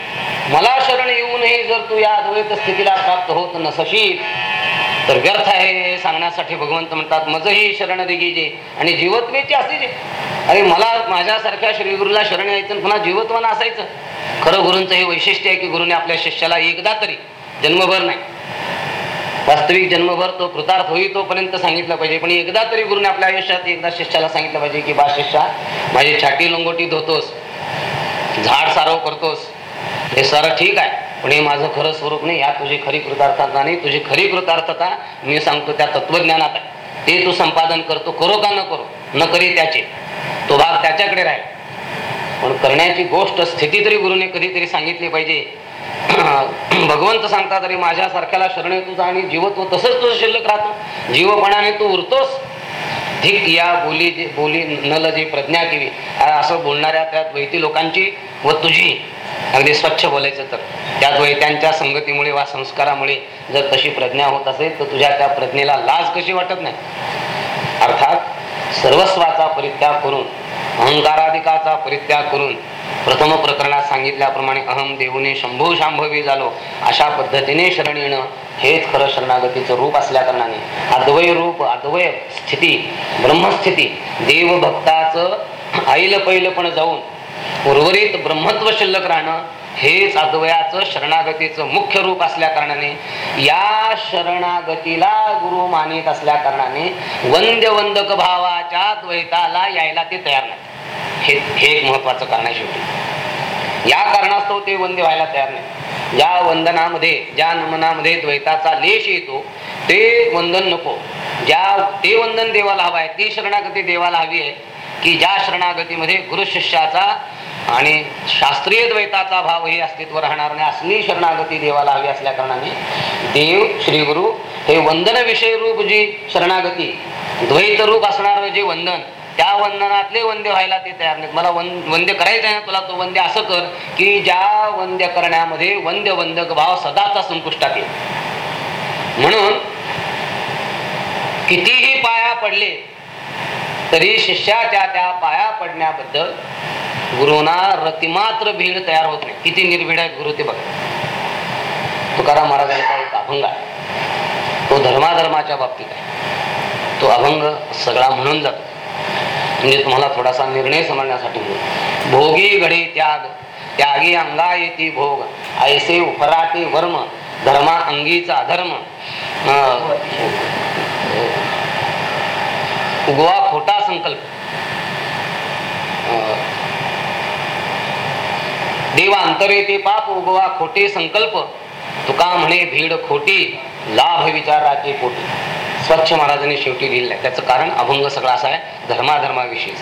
मला शरण येऊनही जर तू या अद्वैत स्थितीला प्राप्त होत नसशील तर व्यर्थ आहे हे सांगण्यासाठी भगवंत म्हणतात मजही शरण दिगीजे आणि जीवत्वेची असायचे अरे मला माझ्यासारख्या श्रीगुरूला शरण यायचं पुन्हा जीवत्वानं असायचं. खरं गुरूंचं हे वैशिष्ट्य आहे की गुरुने आपल्या शिष्याला एकदा तरी जन्मभर नाही वास्तविक जन्मभर तो कृतार्थ होई तोपर्यंत सांगितलं पाहिजे. पण एकदा तरी गुरुने आपल्या आयुष्यात एकदा शिष्याला सांगितलं पाहिजे की बा शिष्या माझी छाटी लंगोटी धुतोस झाड सारव करतोस हे सारं ठीक आहे. पण हे माझं खरं स्वरूप नाही. या तुझी खरी कृतार्थता नाही. तुझी खरी कृतार्थता मी सांगतो त्या तत्वज्ञानात आहे. ते तू संपादन करतो करो का न करो न करी त्याचे. तो भाग त्याच्याकडे राहील. पण करण्याची गोष्ट स्थिती तरी गुरुने कधीतरी सांगितली पाहिजे. [CLEARS THROAT] भगवंत सांगतात तरी माझ्यासारख्याला शरण तुझा आणि जीवत्व तसंच तुझं शिल्लक राहतं. जीवपणाने तू उरतोस. धिक या बोली जे बोली नल जी प्रज्ञा केली. असं बोलणाऱ्या त्या द्वैती लोकांची व तुझी अगदी स्वच्छ बोलायचं तर. त्या द्वैत्यांच्या संगतीमुळे वा संस्कारामुळे जर तशी प्रज्ञा होत असेल तर तुझ्या त्या प्रज्ञेला लाज कशी वाटत नाही? अर्थात सर्वस्वाचा परित्याग करून अहंकाराधिकाचा परित्याग करून प्रथम प्रकरणात सांगितल्याप्रमाणे अहम देऊने शंभू शांभवी झालो. अशा पद्धतीने शरण येणं हेच खरं शरणागतीचं रूप असल्या कारणाने अद्वय रूप अद्वय स्थिती ब्रह्मस्थिती देवभक्ताचं ऐल पण जाऊन उर्वरित ब्रह्मत्व शिल्लक राहणं हेच अद्वयाचं शरणागतीचं मुख्य रूप असल्या कारणाने या शरणागतीला गुरु मानित असल्या कारणाने वंद्य वंदक भावाच्या द्वैताला यायला ते तयार नाही हे हे एक महत्वाचं कारण आहे शेवटी. या कारणास्तव ते वंद व्हायला तयार नाही. ज्या वंदनामध्ये ज्या नमनामध्ये द्वैताचा लेश येतो ते वंदन नको. ज्या ते वंदन देवाला हवं आहे ती शरणागती देवाला हवी आहे की ज्या शरणागतीमध्ये गुरु शिष्याचा आणि शास्त्रीय द्वैताचा भावही अस्तित्व राहणार नाही असली शरणागती देवाला हवी असल्या कारणाने देव श्री गुरु हे वंदन विषय रूप जी शरणागती द्वैत रूप असणार जे वंदन त्या वंदनातले वंद्य व्हायला ते तयार नाहीत. मला वंद्य करायचं आहे ना तुला तो वंद्य असं कर की ज्या वंद्य करण्यामध्ये वंद्य वंदक भाव सदाचा संपुष्टात येईल. म्हणून कितीही पाया पडले तरी शिष्याच्या त्या पाया पडण्याबद्दल गुरुना रतिमात्र भीड तयार होत नाही. किती निर्भीड आहेत गुरु ते बघा. तुकाराम महाराजांचा एक अभंग आहे. तो धर्माधर्माच्या बाबतीत आहे. तो अभंग सगळा म्हणून जातो. म्हणजे तुम्हाला थोडासा निर्णय समजण्यासाठी भोगी घडे त्याग त्यागी अंगा येती भोग ऐसे उपराटे वर्म धर्मा अंगीचा अधर्म उगवा खोटा संकल्प. अं, देवा अंतरे ते पाप उगवा खोटे संकल्प. तुका म्हणे भीड खोटी लाभ विचाराची पोटी. स्वच्छ महाराजांनी शेवटी लिहिलं आहे त्याचं कारण अभंग सगळा असा आहे धर्माधर्माविषयी.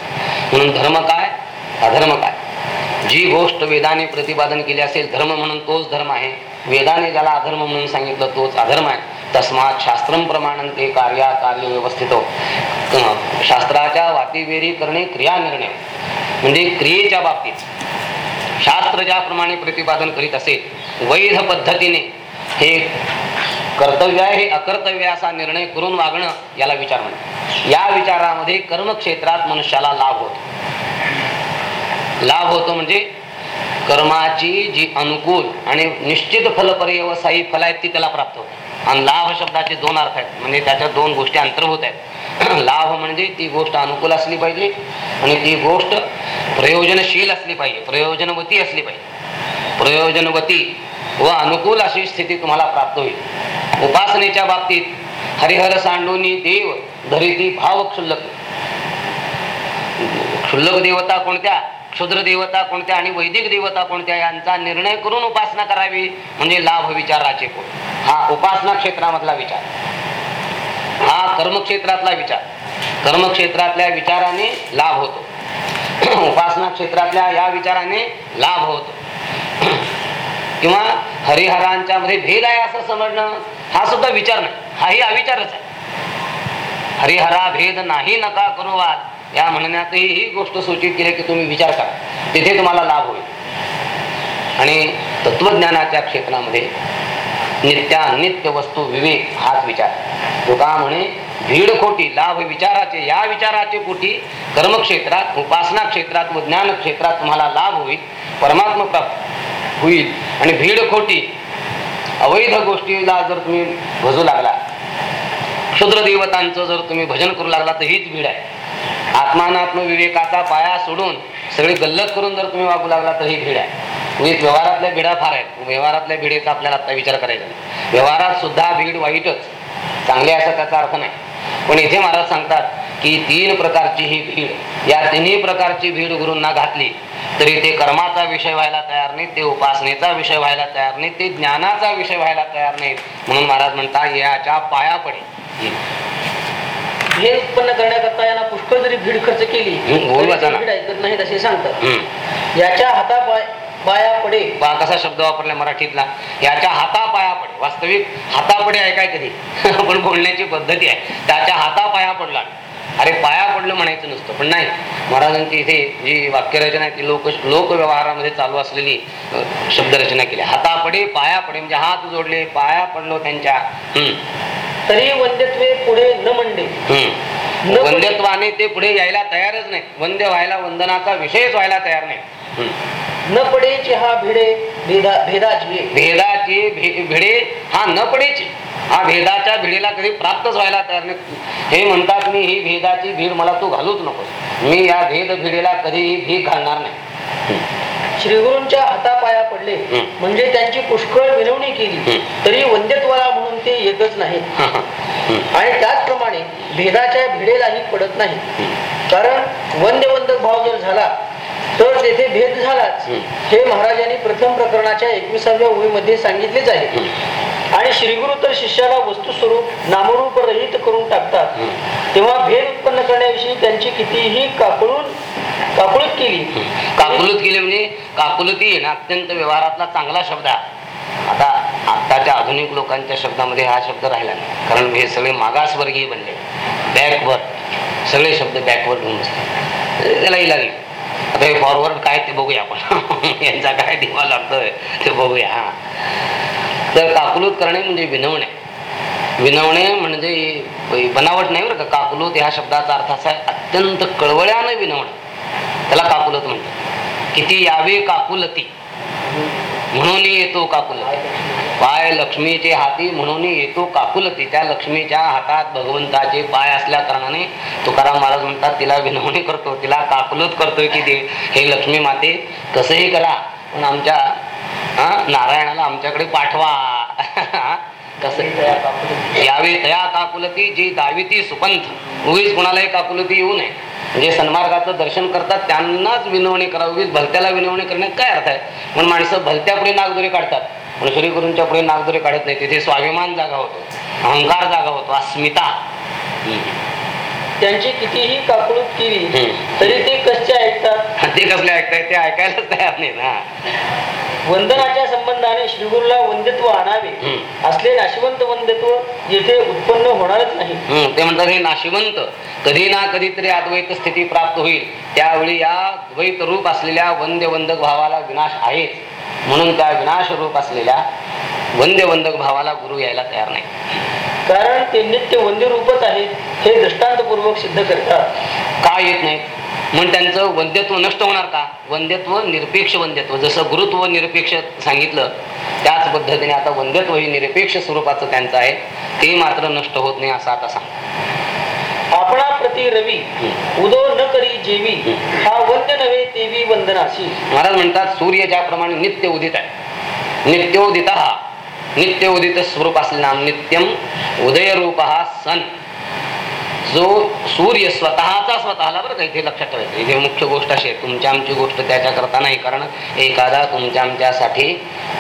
म्हणून धर्म काय? अधर्म काय? जी गोष्ट वेदाने प्रतिपादन केली असेल धर्म म्हणून तोच धर्म आहे. वेदाने ज्याला अधर्म म्हणून सांगितलं तोच अधर्म आहे. तस्मात शास्त्रम प्रमाण ते कार्या कार्य व्यवस्थित. शास्त्राच्या वातीवेरी करणे क्रिया निर्णय. म्हणजे क्रियेच्या बाबतीत. शास्त्र ज्याप्रमाणे प्रतिपादन करीत असेल वैध पद्धतीने हे कर्तव्य आहे हे अकर्तव्य असा निर्णय करून वागणं याला विचार म्हणतात. या विचारामध्ये कर्मक्षेत्रात मनुष्याला लाभ होतो. लाभ होतो म्हणजे कर्माची जी अनुकूल आणि निश्चित फलपर्यवसायी फल आहेत ती त्याला प्राप्त होते. आणि लाभ शब्दाचे दोन अर्थ आहेत. म्हणजे त्याच्या दोन गोष्टी अंतर्भूत आहेत. [CLEARS THROAT] लाभ म्हणजे ती गोष्ट अनुकूल असली पाहिजे आणि ती गोष्ट प्रयोजनशील असली पाहिजे. प्रयोजनवती असली पाहिजे. प्रयोजनवती व अनुकूल अशी स्थिती तुम्हाला प्राप्त होईल. उपासनेच्या बाबतीत हरिहर सांडोनी देव धरिती भाव क्षुल्लक. क्षुल्लक देवता कोणत्या? क्षुद्र देवता कोणत्या आणि वैदिक देवता कोणत्या यांचा निर्णय करून उपासना करावी म्हणजे लाभ विचाराचे कोण? हा उपासना क्षेत्रामधला विचार. हा कर्मक्षेत्रातला विचार. कर्मक्षेत्रातल्या विचाराने लाभ होतो. [CLEARS THROAT] उपासना क्षेत्रातल्या या विचाराने लाभ होतो. किंवा हरिहरांच्या मध्ये भेद आहे असं समजणं हा सुद्धा विचार नाही. हाही अविचारच आहे. हरिहरा भेद नाही नका करू वाद. या म्हणण्यातही ही गोष्ट सूचित केली की तुम्ही विचार करा. तिथे तुम्हाला लाभ होईल. आणि तत्वज्ञानाच्या क्षेत्रामध्ये नित्यानित्य वस्तू विवेक हाच विचार. तुका म्हणे भीड खोटी लाभ विचाराचे या विचाराचे पोटी कर्मक्षेत्रात उपासना क्षेत्रात व ज्ञान क्षेत्रात तुम्हाला लाभ होईल परमात्मा प्राप्त होईल. आणि भीड खोटी अवैध गोष्टीला जर तुम्ही भजू लागला क्षुद्र देवतांचं जर तुम्ही भजन करू लागला तर हीच भीड आहे. आत्मानात्म विवेकाचा पाया सोडून सगळी गल्लत करून जर तुम्ही वागू लागला तर ही भीड आहे. व्यवहारातल्या भिडा फार आहेत. व्यवहारातल्या भिडेचा आपल्याला आता विचार करायचा नाही. व्यवहारात सुद्धा भीड वाईटच. चांगली असा त्याचा अर्थ नाही. पण इथे महाराज सांगतात की तीन प्रकारची ही भीड. या तिन्ही प्रकारची भीड गुरूंना घातली तरी ते कर्माचा विषय व्हायला तयार नाही ते उपासनेचा विषय व्हायला तयार नाही ते ज्ञानाचा विषय व्हायला तयार नाही म्हणून महाराज म्हणतात याच्या पाया पडे हे उत्पन्न करण्याकरता यांना पुष्कळ जरी भीड खर्च केली. भीड ऐकत नाहीत असे सांगतात. याच्या हाता पाया पडे कसा शब्द वापरला मराठीतला? याच्या हातापाया पडे वास्तविक हातापडे आहे काय कधी? [LAUGHS] पण बोलण्याची पद्धती आहे. त्याच्या हातापाया पडला अरे पाया पडलं म्हणायचं नसतं. पण नाही महाराजांची इथे जी वाक्यरचना आहे ती लोक लोकव्यवहारामध्ये चालू असलेली शब्दरचना केली. हातापडे पाया पडे म्हणजे हात जोडले पाया पडलो त्यांच्या. तरी वंद्यत्वे पुढे न हम्म. वंद्यत्वाने ते पुढे यायला तयारच नाही. वंद्य व्हायला वंदनाचा विषयच व्हायला तयार नाही. न पडेचे हा भिडे भेदा भेदाचे भेदाची भिडे हा न पडेची. हा भेदाच्या भिडेला कधी प्राप्तच व्हायला तयार नाही. हे म्हणतात मी ही भेदाची भीड मला तू घालूच नकोस. मी या भेद भिडेला कधीही भीक घालणार नाही. श्रीगुरूंच्या हातापाया पडले. म्हणजे त्यांची पुष्कळ विनवणी केली. तरी वंद्यत्वाला म्हणून ते येतच नाही. [LAUGHS] आणि त्याचप्रमाणे भेदाच्या भिडेलाही पडत नाही. कारण वंद्य वंदक भाव जर झाला तर तेथे भेद झालाच. हे. महाराजांनी प्रथम प्रकरणाच्या एकविसाव्या ओळीमध्ये सांगितलेच आहे. आणि श्रीगुरु तर शिष्याला वस्तुस्वरूप नामरूप रहित करून टाकतात. तेव्हा भेद उत्पन्न करण्याविषयी त्यांची कितीही काकळून काकळूत केली. काकुलत केले म्हणजे काकुलती ना अत्यंत व्यवहारातला चांगला शब्द आहे. आता आत्ताच्या आधुनिक लोकांच्या शब्दामध्ये हा शब्द राहिला नाही. कारण हे सगळे मागासवर्गीय बनले. बॅकवर्ड. सगळे शब्द बॅकवर्ड होऊन बसतात. त्याला इलाज नाही आता हे फॉरवर्ड काय ते बघूया आपण. [LAUGHS] यांचा काय दिवा लागतोय ते बघूया हा. तर काकुलूत करणे म्हणजे विनवणे. विनवणे म्हणजे बनावट नाही बरं का. काकुलूत ह्या शब्दाचा अर्थ असा आहे अत्यंत कळवळ्यानं विनवणे. त्याला काकुलत म्हणतात. किती यावे काकुलती म्हणून येतो काकुलती पाय लक्ष्मीचे हाती म्हणून येतो काकुलती त्या लक्ष्मीच्या हातात भगवंताचे पाय असल्या कारणाने तुकाराम महाराज म्हणतात तिला विनवणी करतो तिला काकुलत करतोय की दे. हे लक्ष्मी माते कसंही करा पण आमच्या हा नारायणाला आमच्याकडे पाठवा. कसं यावे तया काकुलती जी दाविती सुपंथ उगीच कुणालाही काकुलती येऊ नये. जे सन्मार्गाचं दर्शन करतात त्यांनाच विनवणी करा उगीच भलत्याला विनवणी करण्यात काय अर्थ आहे? पण माणसं भलत्या पुढे नागदोरी काढतात. पण श्रीगुरूंच्या पुढे नागदोरी काढत नाही. तिथे स्वाभिमान जागा होतो अहंकार जागा होतो अस्मिता. हम्म. त्यांची कितीही काकळूत केली. तरी ते कसे ऐकतात? [LAUGHS] ते कसले ऐकताय ते ऐकायलाच तयार नाही ना वंदनाच्या संबंधाने श्रीगुरूला वंद्यत्व आणावे. असले नाशिवंत वंद्यत्व येथे उत्पन्न होणारच नाही. ते म्हणतात हे नाशिवंत. कधी ना कधीतरी अद्वैत स्थिती प्राप्त होईल. त्यावेळी या द्वैत रूप असलेल्या वंद्य वंदक भावाला विनाश आहेच. म्हणून त्या विनाश रूप असलेल्या वंद्य वंदक भावाला गुरु यायला तयार नाही कारण ते नित्य वंद्य रूपच आहेत हे दृष्टांतपूर्वक सिद्ध करतात. का येत नाहीत म्हणून त्यांचं वंद्यत्व नष्ट होणार का? वंद्यत्व निरपेक्ष वंद्यत्व जसं गुरुत्व निरपेक्ष सांगितलं त्याच पद्धतीने आता वंद्यत्व हे निरपेक्ष स्वरूपाचं त्यांचं आहे. ते मात्र नष्ट होत नाही असं आता सांग आपणा प्रति रवी उदो न करी जेवी हा वंद्य नव्हे तेवी वंदनाशी. महाराज म्हणतात सूर्य ज्याप्रमाणे नित्य उदित आहे नित्योदित हा नित्य उदित स्वरूप असलेला नित्यम उदयरूप हा सन. जो सूर्य स्वतःचा स्वतःला बरं का इथे लक्षात ठेवायचं. इथे मुख्य गोष्ट अशी आहे तुमच्या आमची गोष्ट त्याच्या करता नाही कारण एखादा तुमच्या आमच्यासाठी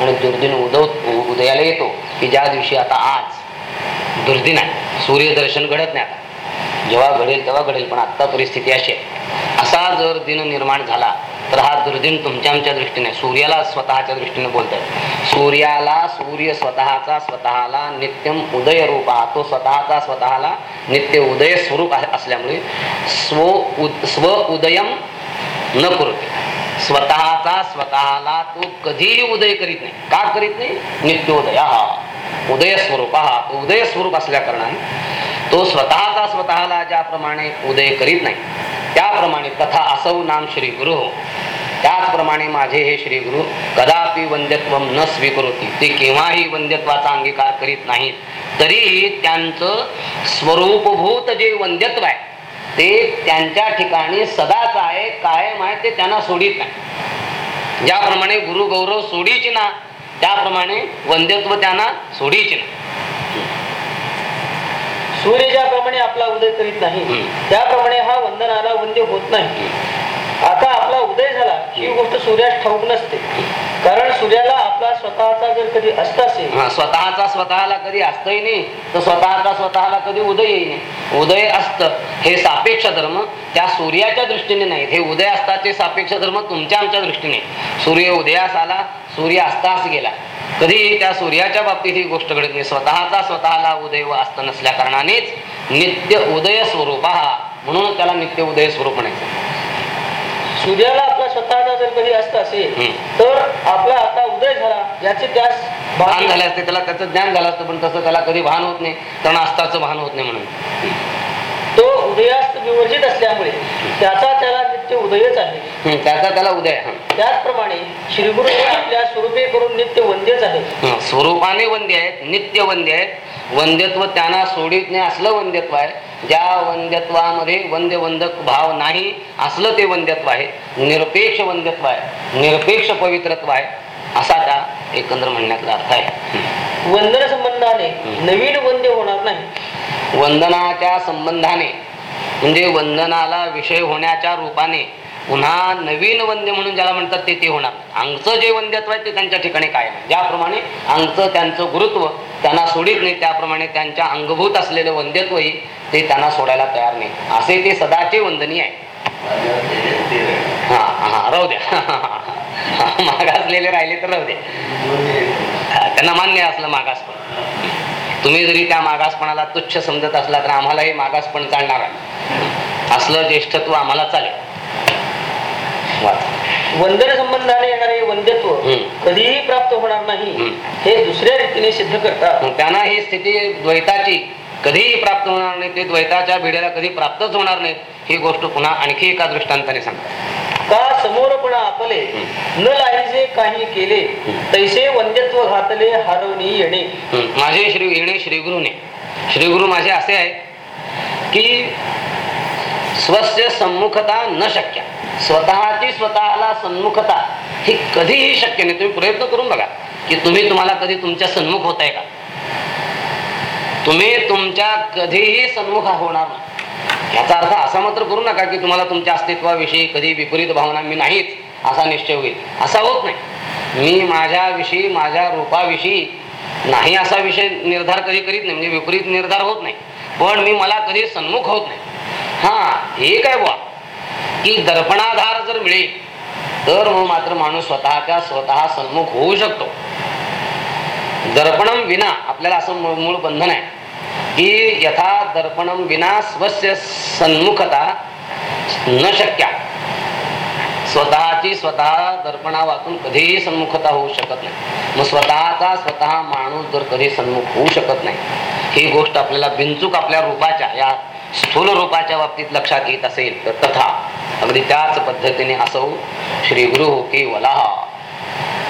आणि दुर्दिन उदव उदयाला येतो की ज्या दिवशी आता आज दुर्दिन आहे सूर्यदर्शन घडत नाही आता. जेव्हा घडेल तेव्हा घडेल पण आत्ता परिस्थिती अशी आहे. असा जर दिन निर्माण झाला तर हा दुर्दिन तुमच्या आमच्या दृष्टीने सूर्याला स्वतःच्या दृष्टीने बोलतात सूर्याला सूर्य स्वतःचा स्वतःला नित्यम उदय रूप. हा तो स्वतःचा स्वतःला नित्य उदय स्वरूप असल्यामुळे स्व उद- स्व उदयम न करते. स्वतःचा स्वतःला तो कधीही उदय करीत नाही. का करीत नाही? नित्योदय. हा उदय स्वरूप. हा तो उदय स्वरूप असल्या कारणाने तो स्वतःचा स्वतःला ज्याप्रमाणे उदय करीत नाही त्याप्रमाणे तथा असौ नाम श्री गुरु हो. त्याचप्रमाणे माझे हे श्री गुरु कदापि वंद्यत्व न स्वीकरोती. ते केव्हाही वंद्यत्वाचा अंगीकार करीत नाहीत. तरीही त्यांचं स्वरूपभूत जे वंद्यत्व आहे ते त्यांच्या ठिकाणी सदाच आहे कायम आहे ते त्यांना सोडित नाही. ज्याप्रमाणे गुरु गौरव सोडीची ना त्याप्रमाणे वंद्यत्व त्यांना सोडीची ना. सूर्य ज्याप्रमाणे आपला उदय करीत नाही. त्याप्रमाणे हा वंदनाला वंद्य होत नाही. आता आपला उदय झाला ही गोष्ट सूर्यास ठाऊक नसते. कारण सूर्याला आपला स्वतःचा जर कधी असत असेल हा, स्वतःचा स्वतःला कधी असतही नाही तर स्वतःचा स्वतःला कधी उदयही नाही. उदय असत हे सापेक्ष धर्म त्या सूर्याच्या दृष्टीने नाही. हे उदय असताचे सापेक्ष धर्म तुमच्या आमच्या दृष्टीने. सूर्य उदयास आला सूर्य अस्तास गेला. कधी त्या सूर्याच्या बाबतीत ही गोष्ट घडत नाही. स्वतःचा स्वतःला उदय व असत नसल्या कारणानेच नित्य उदय स्वरूप हा. म्हणून त्याला नित्य उदय स्वरूप म्हणायचं. सूर्याला स्वतःचा जर कधी असत असेल हम्म. तर आपला आता उदय झाला याचे त्यास भान झाले असते त्याला त्याचं ज्ञान झालं असतं पण तसं त्याला कधी भान होत नाही कारण अस्ताचं भान होत नाही म्हणून तो उदयास्त विवर्जित असल्यामुळे त्याचा त्याला नित्य उदयच आहे त्याचा त्याला उदय. त्याचप्रमाणे श्रीगुरु हे आपल्या स्वरूपे करून नित्य वंद्यच आहे स्वरूपाने वंद्य आहेत नित्य वंद्य आहेत. वंद्यत्व त्यांना सोडित नाही असलं वंद्यत्व आहे. ज्या वंद्यत्वामध्ये वंद्य वंदक भाव नाही असलं ते वंद्यत्व आहे. निरपेक्ष वंद्यत्व आहे. निरपेक्ष पवित्रत्व आहे. असा त्या एकंदर म्हणण्यातला अर्थ आहे. वंदन संबंधाने नवीन वंद्य होणार नाही. वंदनाच्या संबंधाने म्हणजे वंदनाला विषय होण्याच्या रूपाने पुन्हा नवीन वंद्य म्हणून ज्याला म्हणतात ते ते होणार. अंगचं जे वंद्यत्व आहे ते त्यांच्या ठिकाणी कायम आहे. ज्याप्रमाणे अंगचं त्यांचं गुरुत्व त्यांना सोडित नाही त्याप्रमाणे त्यांच्या अंगभूत असलेलं वंद्यत्वही ते त्यांना सोडायला तयार नाही. असे ते सदाचे वंदनीय आहे. हा हा राहू द्या. [LAUGHS] मागासलेले राहिले तर राहू द्या त्यांना मान्य असलं मागासपण. तुम्ही जरी त्या मागासपणाला तुच्छ समजत असला तर आम्हालाही मागासपण चालणार आहे. असलं ज्येष्ठत्व आम्हाला चालेल. वंदन संबंधाने येणारे वंद्यत्व हम्म. कधीही प्राप्त होणार नाही. हे दुसऱ्या रीतीने सिद्ध करतात. त्यांना ही स्थिती द्वैताची कधीही प्राप्त होणार नाही ते द्वैताच्या भिडेला कधी प्राप्तच होणार नाही ही गोष्ट पुन्हा आणखी एका दृष्टांताने सांगतात. का समोरपणा आपले? न लाहीजे काही केले तैसे वंद्यत्व घातले हरवणी येणे. माझे श्री येणे श्रीगुरुने. श्रीगुरु माझे असे आहेत की स्वस्य सम्मुखता न शक्य. स्वतःची स्वतःला सन्मुखता ही कधीही शक्य नाही. तुम्ही प्रयत्न करून बघा की तुम्ही तुम्हाला कधी तुमच्या सन्मुख होत आहे का? तुम्ही तुमच्या कधीही सन्मुख होणार नाही. याचा अर्थ असा मात्र करू नका की तुम्हाला तुमच्या अस्तित्वाविषयी कधी विपरीत भावना मी नाहीच असा निश्चय होईल. असा होत नाही. मी माझ्याविषयी माझ्या रूपाविषयी नाही असा विषय निर्धार कधी करीत नाही. म्हणजे विपरीत निर्धार होत नाही. पण मी मला कधी सन्मुख होत नाही. हा एक आहे बुवा? की दर्पणाधार जर मिळेल तर मग मात्र माणूस स्वतःच्या स्वतः सन्मुख होऊ शकतो. दर्पणम विना आपल्याला असं मूळ मूळ बंधन आहे. की यथा दर्पणम विना स्वस्य सन्मुखता न शक्या. स्वतःची स्वतः दर्पणा वाचून कधीही सन्मुखता होऊ शकत नाही. मग स्वतःचा स्वतः माणूस जर कधी सन्मुख होऊ शकत नाही ही गोष्ट आपल्याला बिनचूक आपल्या रूपाच्या या स्थूल रूपाच्या बाबतीत लक्षात येत असेल तर तथा. अगदी त्याच पद्धतीने असो श्री गुरु केवला.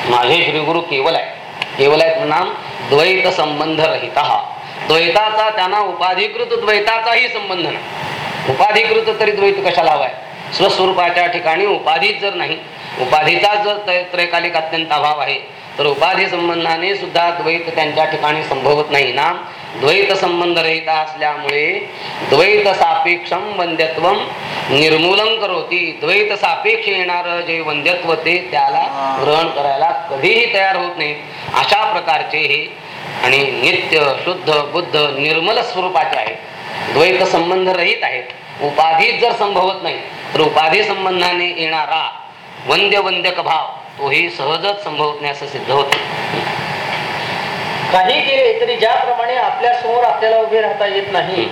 माझे श्री गुरु केवल आहे केवल आहे नाम द्वैत संबंध रहित द्वैताचा त्यांना उपाधिकृत द्वैताचाही संबंध नाही. उपाधिकृत तरी द्वैत कशाला हवाय? स्वस्वरूपाच्या ठिकाणी उपाधीच जर नाही उपाधीचा जर त्रय- त्रैकालिक अत्यंत अभाव आहे तर उपाधी संबंधाने सुद्धा द्वैत त्यांच्या ठिकाणी संभवत नाही. ना द्वैत संबंध रहित असल्यामुळे द्वैत सापेक्षम वंद्यत्व निर्मूलन करोती. द्वैत सापेक्ष येणार जे वंद्यत्व ते त्याला ग्रहण करायला कधीही तयार होत नाही अशा प्रकारचे हे आणि नित्य शुद्ध बुद्ध निर्मल स्वरूपाचे आहेत. द्वैत संबंध रहित आहेत. उपाधीच जर संभवत नाही तर उपाधी संबंधाने येणारा वंद्य वंद्यक भाव तोही सहजच संभवत नाही असं सिद्ध होत. काही केले तरी ज्याप्रमाणे आपल्यासमोर आपल्याला उभे राहता येत नाही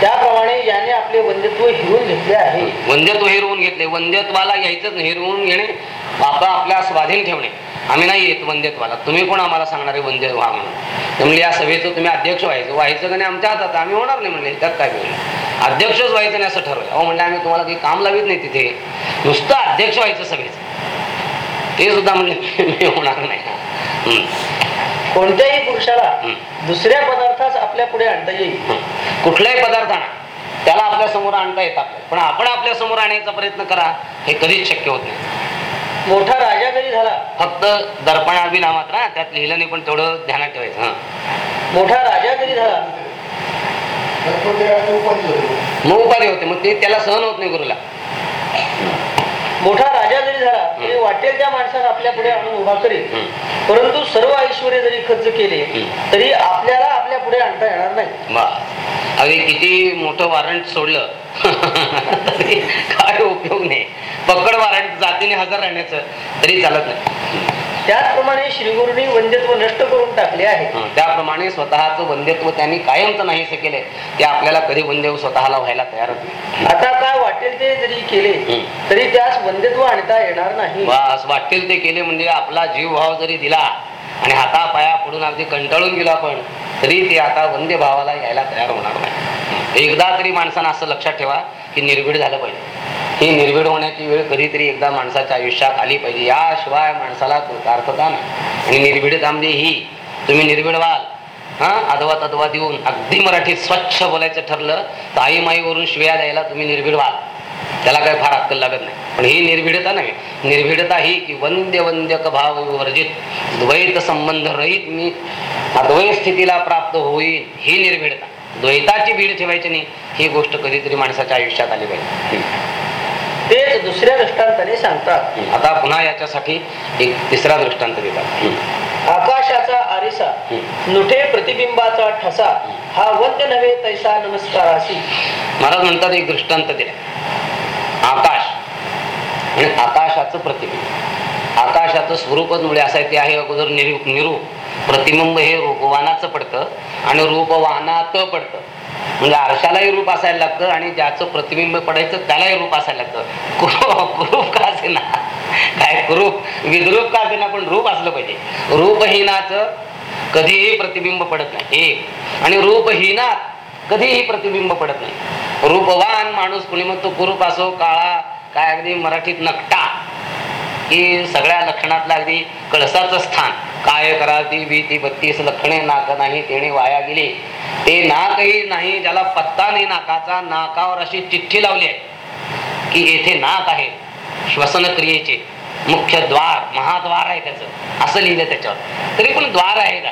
त्याप्रमाणे याने आपले वंद्यत्व हिरून घेतले आहे. वंद्यत्व हिरवून घेतले. वंद्यत्वाला यायचंच नाही. हिरवून घेणे आपला आपल्या स्वाधीन ठेवणे. आम्ही नाही येत वंद्यत्वाला तुम्ही कोण आम्हाला सांगणारे वंद्य व्हा म्हणून? ते या सभेचं तुम्ही अध्यक्ष व्हायचं. व्हायचं का नाही? आमच्या हातात आम्ही होणार नाही. म्हणले त्यात काय वेगळं अध्यक्षच व्हायचं नाही असं ठरवलं. अहो म्हणलं आम्ही तुम्हाला काही काम लावित नाही तिथे. नुसतं अध्यक्ष व्हायचं सभेचं. ते सुद्धा म्हणले मी होणार नाही. कोणत्याही पुरुषाला हं. दुसऱ्या पदार्थास आपल्या पुढे आणता येईल. हं. कुठल्याही पदार्थाना त्याला आपल्यासमोर आणता येत आपल्याला पण आपण आपल्यासमोर आणण्याचा प्रयत्न करा हे कधीच शक्य होत नाही. मोठा राजा जरी झाला फक्त दर्पणाविना मात्र हा, त्यात लिहिलं नाही पण तेवढं ध्यानात ठेवायचं हा. मोठा राजा जरी झाला मग उपाधी होते मग ते त्याला सहन होत नाही गुरुला. मोठा राजा जरी झाला तरी वाटेल त्या माणसास आपल्या पुढे आणून उभा करेल. परंतु सर्व ऐश्वर जरी खर्च केले. तरी आपल्याला आपल्या पुढे आणता येणार नाही. अगदी किती मोठं वॉरंट सोडलं. [LAUGHS] काय उपयोग नाही. पकड वॉरंट जातीने हजर राहण्याचं तरी चालत नाही. त्याचप्रमाणे श्रीगुरूंनी वंद्यत्व नष्ट करून टाकले आहे. त्याप्रमाणे स्वतःचं वंद्यत्व त्यांनी कायमचं नाहीसे केले. ते आपल्याला कधी वंद्य स्वतःला व्हायला तयारच नाही. आता काय वाटेल ते जरी केले. तरी त्यास वंद्यत्व आणता येणार नाही. बस वाटेल ते केले म्हणजे आपला जीव भाव जरी दिला आणि हाता पाया पडून अगदी कंटाळून गेलो आपण तरी ते आता वंद्य भावाला यायला तयार होणार नाही. एकदा तरी माणसानं असं लक्षात ठेवा की निर्भीड झालं पाहिजे. ही निर्भीड होण्याची वेळ कधीतरी एकदा माणसाच्या आयुष्यात आली पाहिजे. याशिवाय माणसाला कृतार्थता नाही. आणि निर्भीडता म्हणजे ही तुम्ही निर्भीड व्हाल हा अदवा तदवा देऊन अगदी मराठीत स्वच्छ बोलायचं ठरलं तर आई माईवरून शिव्या द्यायला तुम्ही निर्भीड व्हाल. त्याला काही फार अक्कल लागत नाही. पण ही निर्भीडता नाही निर्भीडता ही की वंद्य वंद्यक भाव वर्जित द्वैत संबंध रहित मी अद्वैत स्थितीला प्राप्त होईल ही निर्भीडता. द्वैताची भीड ठेवायची नाही. ही गोष्ट कधीतरी माणसाच्या आयुष्यात आली पाहिजे. तेच दुसऱ्या दृष्टांताने सांगतात. आता पुन्हा याच्यासाठी एक तिसरा दृष्टांत देतात. आकाशाचा आरिसा नुठे प्रतिबिंबाचा ठसा हा वंद्य नव्हे तैसा नमस्कारासी महाराज म्हणतात एक दृष्टांत दिला आकाश. आणि आकाशाचं प्रतिबिंब. आकाशाचं स्वरूपच मुळे असं आहे ते आहे अगोदर निरू निरूप प्रतिबिंब हे रूपवानाचं पडतं आणि रूपवानात पडतं. म्हणजे आरशालाही रूप असायला लागतं आणि ज्याचं प्रतिबिंब पडायचं त्यालाही रूप असायला लागतं. कुरूप कुरूप का असे ना काय कुरूप? विद्रूप का असे ना पण रूप असलं पाहिजे. रूपहीनाचं कधीही प्रतिबिंब पडत नाही. एक आणि रूपहीनात कधीही प्रतिबिंब पडत नाही. रूपवान माणूस कुणी मग तो कुरूप असो काळा काय अगदी मराठीत नकटा. की सगळ्या लक्षणातला अगदी कळसाचं स्थान. काय कराती भीती बत्तीस लक्षणे नाक नाही तेने वाया गेली. ते नाकही नाही ज्याला पत्ता नाही नाकाचा नाकावर अशी चिठ्ठी लावली आहे. की येथे नाक आहे श्वसन क्रियेचे मुख्य द्वार महाद्वार आहे त्याचं. असं लिहिलं त्याच्यावर. तरी पण द्वार आहे का?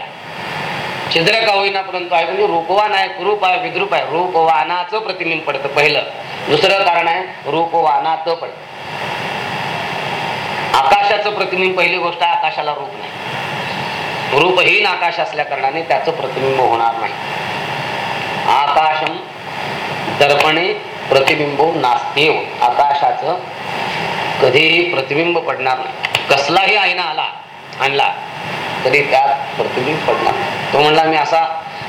छिद्र का होईना परंतु आहे म्हणजे रूपवान आहे कुरूप आहे विद्रूप आहे. रूपवानाचं प्रतिबिंब पडतं पहिलं. दुसरं कारण आहे रूपवानाचं पडतं. आकाशाचं प्रतिबिंब पहिली गोष्ट आहे आकाशाला रूप नाही. रूपहीन आकाश असल्या कारणाने त्याचं प्रतिबिंब होणार नाही. आकाशम दर्पणे प्रतिबिंबो नास्तेव आकाशाचं कधीही प्रतिबिंब पडणार नाही. कसलाही आईना आला आणला तरी त्यात प्रतिबिंब पडणार तो म्हणला मी असा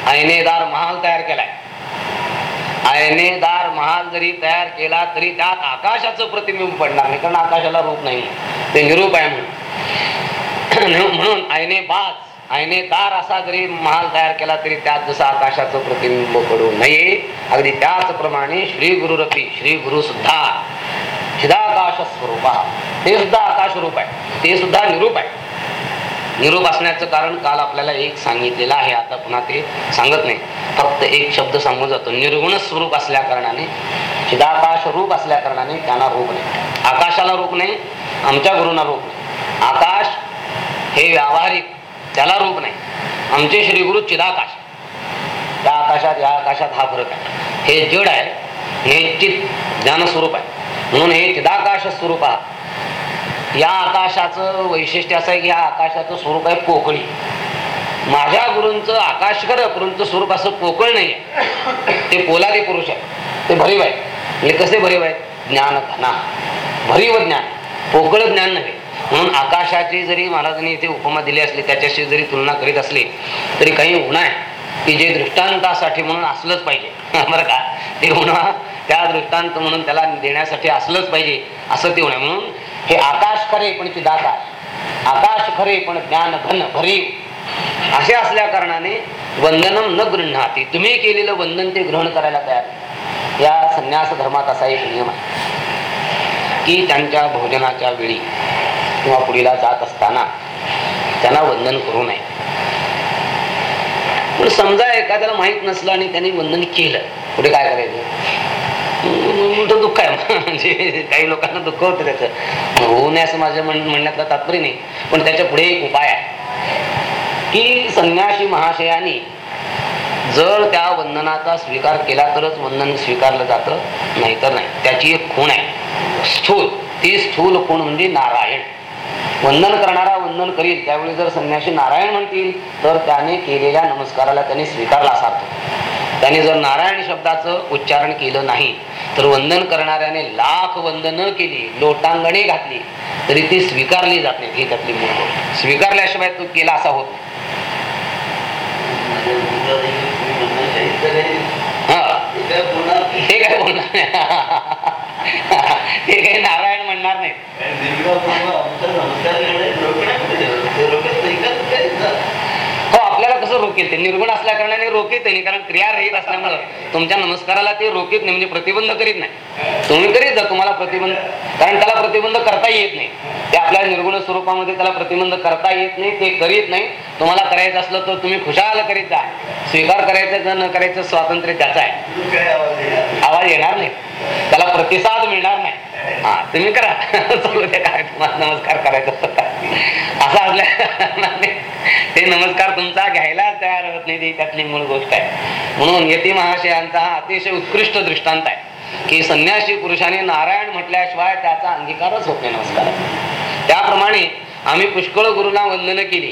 आयनेदार महाल तयार केलाय. आयनेदार महाल जरी तयार केला तरी त्यात आकाशाचं प्रतिबिंब पडणार नाही कारण आकाशाला रूप नाही ते निरूप आहे म्हणून. म्हणून आईने बाज आयनेदार असा जरी महाल तयार केला तरी त्यात जसं आकाशाचं प्रतिबिंब पडू नये अगदी त्याचप्रमाणे श्री गुरु रपी श्री गुरु सुद्धा चिदाकाश स्वरूप. ते सुद्धा आकाश रूप आहे. ते सुद्धा निरूप आहे. निरूप असण्याचं कारण काल आपल्याला एक सांगितलेलं आहे. आता पुन्हा ते सांगत नाही. फक्त एक शब्द सांगून जातो. निर्गुण स्वरूप असल्या कारणाने चिदाकाश रूप असल्या कारणाने त्यांना रूप नाही. आकाशाला रूप नाही आमच्या गुरुना रूप नाही. आकाश हे व्यावहारिक त्याला रूप नाही. आमचे श्री गुरु चिदाकाश. त्या आकाशात या आकाशात हा फरक आहे. हे जड आहे हे चित ज्ञान स्वरूप आहे. म्हणून हे चिदाकाश स्वरूप आहे. या आकाशाचं वैशिष्ट्य असं आहे की या आकाशाचं स्वरूप आहे पोकळी. माझ्या गुरूंचं आकाशकर गुरूंचं स्वरूप असं पोकळ नाही आहे. ते पोलादी पुरुष आहे ते भरीव आहे म्हणजे कसे भरीव आहे ज्ञान घना भरीव ज्ञान. पोकळ ज्ञान नव्हे. म्हणून आकाशाची जरी महाराजांनी इथे उपमा दिली असली त्याच्याशी जरी तुलना करीत असली तरी काही गुण आहे की जे दृष्टांतासाठी म्हणून असलंच पाहिजे. [LAUGHS] बरं का? ते उन्हा त्या दृष्टांत म्हणून त्याला देण्यासाठी असलंच पाहिजे असं ते होणार म्हणून हे आकाश खरे पण ते दाता. आकाश खरे पण ज्ञान घन भरीव. असे असल्या कारणाने वंदनम न गृह्णाती. तुम्ही केलेलं वंदन ते ग्रहण करायला तयार या संन्यास धर्मात असा एक नियम आहे की त्यांच्या भोजनाच्या वेळी किंवा पुढीला जात असताना त्यांना वंदन करू नये. पण समजा एखाद्याला माहीत नसलं आणि त्यांनी वंदन केलं पुढे काय करायचं? मोठं दुःख आहे. म्हणजे काही लोकांना दुःख होतं त्याचं. होऊ नये असं माझ्या म्हण म्हणण्यातलं तात्पर्य नाही. पण त्याच्या पुढे एक उपाय आहे. की संन्यासी महाशयाने जर त्या वंदनाचा स्वीकार केला तरच वंदन स्वीकारलं जातं नाहीतर नाही. त्याची एक खूण आहे. स्थूल. ती स्थूल खूण म्हणजे नारायण. वंदन करणारा वंदन करील. त्यावेळी जर संन्याशी नारायण म्हणतील तर त्याने केलेल्या नमस्काराला त्याने स्वीकारला असा त्याने जर नारायण शब्दाचं उच्चारण केलं नाही तर वंदन करणाऱ्याने लाख वंदन केली लोटांगणे घातली तरी ती स्वीकारली जात नाही ही त्यातली मूळ स्वीकारल्याशिवाय तो केला असा होत हे. काय बोलणार हे काही नारायण म्हणणार नाही. रोकेल ते निर्गुण असल्या कारणाने रोकीत नाही कारण क्रिया रहित असल्यामुळं तुमच्या नमस्काराला ते रोकीत नाही म्हणजे प्रतिबंध करीत नाही. तुम्ही करीत जा तुम्हाला प्रतिबंध कारण त्याला प्रतिबंध करता येत नाही. ते आपल्या निर्गुण स्वरूपामध्ये त्याला प्रतिबंध करता येत नाही ते करीत नाही. तुम्हाला करायचं असलं तर तुम्ही खुशाल करीत जा. स्वीकार करायचं न करायचं स्वातंत्र्य त्याचं आहे. आवाज येणार नाही. त्याला प्रतिसाद मिळणार नाही. हा तुम्ही करा. [LAUGHS] चालू त्या कार्यक्रमात नमस्कार करायचा असं असल्या म्हणजे ते नमस्कार तुमचा घ्यायला तयार होत नाही ती त्यातली मूळ गोष्ट आहे. म्हणून यती महाशयांचा हा अतिशय उत्कृष्ट दृष्टांत आहे की संन्यासी पुरुषाने नारायण म्हटल्याशिवाय त्याचा अंगीकारच होत नाही नमस्कार. त्याप्रमाणे आम्ही पुष्कळ गुरुना वंदन केली.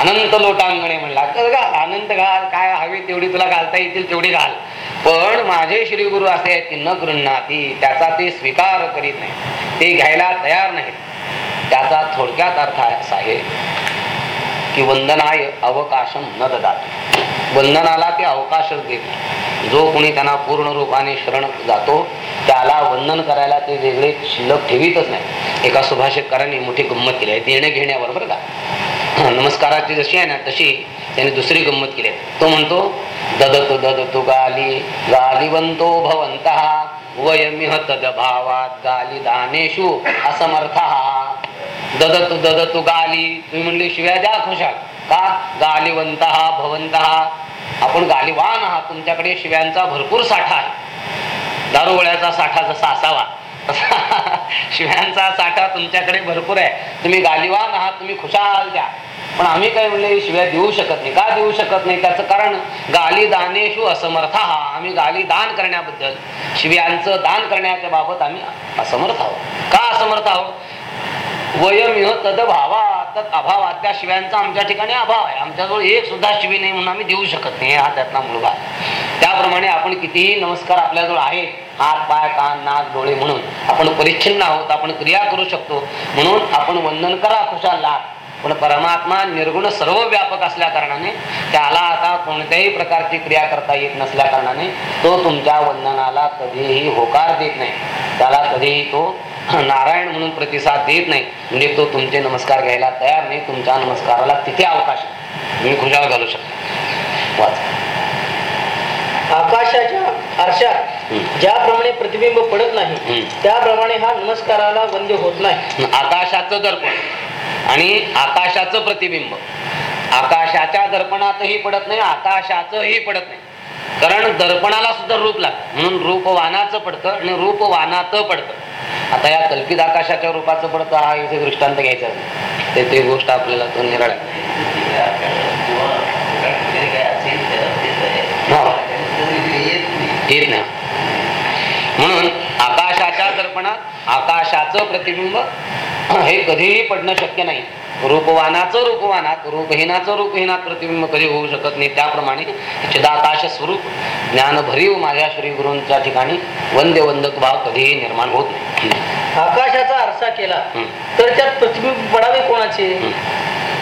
अनंत लोटांगणे म्हणला. तर घाल अनंत घाल काय हवी तेवढी तुला घालता येतील तेवढी घाल. पण माझे श्री गुरु असे आहेत की न गृह्णाती त्याचा ते स्वीकार करीत नाही ते घ्यायला तयार नाहीत. त्याचा थोडक्यात अर्थ असा आहे की वंदनाय अवकाशम न ददात. वंदनाला ते अवकाशच देत जो कोणी त्यांना पूर्ण रूपाने शरण जातो त्याला वंदन करायला ते वेगळे शिल्लक ठेवीतच नाही. एका सुभाषकरांनी मोठी गंमत केली आहे. देणे घेण्याबरोबर का नमस्काराची जशी आहे ना तशी त्याने दुसरी गंमत केली आहे. तो म्हणतो ददतो ददतो गाली गालिवंतो भवंत वयमिह तद भावात गाली दानेशु असमर्थ. ददतु ददतु गाली. तुम्ही म्हणले शिव्या द्या खुशाल. का? गालिवंत भवंत. आपण गालिवान आहात. तुमच्याकडे शिव्यांचा भरपूर साठा आहे. दारुगोळ्याचा साठा जसा असावा. [LAUGHS] शिव्यांचा साठा तुमच्याकडे भरपूर आहे. तुम्ही गालिवान आहात. तुम्ही खुशाल द्या. पण आम्ही काय म्हणले शिव्या देऊ शकत नाही. का देऊ शकत नाही? त्याचं कारण गाली दानेशु असमर्थ. आम्ही गाली दान करण्याबद्दल शिव्यांचं दान करण्याच्या बाबत आम्ही असमर्थ आहोत. का असमर्थ आहोत? वयमिह तद भावा तद अभावा त्या शिव्यांचा आमच्या ठिकाणी अभाव आहे. आमच्याजवळ एक सुद्धा शिवी नाही म्हणून आम्ही देऊ शकत नाही. हा त्यातला मुलगा त्याप्रमाणे आपण कितीही नमस्कार आपल्याजवळ आहे. हात पाय कान नाक डोळे म्हणून आपण परिच्छिन्न आहोत. आपण क्रिया करू शकतो. म्हणून आपण वंदन करा खुशाल लाभ पण परमात्मा निर्गुण सर्व व्यापक असल्या कारणाने त्याला आता कोणत्याही प्रकारची क्रिया करता येत नसल्या कारणाने तो तुमच्या वंदनाला कधीही होकार देत नाही. त्याला कधीही तो नारायण म्हणून प्रतिसाद देत नाही. म्हणजे तो तुमचे नमस्कार घ्यायला तयार नाही तुमच्या नमस्काराला तिथे अवकाश आहे. तुम्ही खुशाल घालू शकता. वाच. आकाशाच्या आरशात. ज्याप्रमाणे प्रतिबिंब पडत नाही. त्याप्रमाणे हा नमस्काराला वंद्य होत नाही. आकाशाचं दर्पण आणि आकाशाचं प्रतिबिंब. आकाशाच्या दर्पणातही पडत नाही आकाशाचंही पडत नाही. कारण दर्पणाला सुद्धा रूप लागतं. म्हणून रूप वाहनाचं पडतं आणि रूप रूपवानात पडतं. आता या कल्पित आकाशाच्या रूपाचं पडतं हा इथे दृष्टांत घ्यायचा. ते ते गोष्ट आपल्याला तो निराळा. येत नाही. म्हणून आकाशाच्या दर्पणात आकाशाचं प्रतिबिंब हे कधीही पडणं शक्य नाही. रूपवानाचं रूपवानात रूपहीनाचं रूपहीनात प्रतिबिंब कधी होऊ शकत नाही. त्याप्रमाणे चिदाकाश स्वरूप ज्ञान भरीव माझ्या श्री गुरूंच्या ठिकाणी वंद्य वंदक भाव कधीही निर्माण होत नाही. आकाशाचा आरसा केला. तर त्यात प्रतिबिंब पडावे कोणाचे.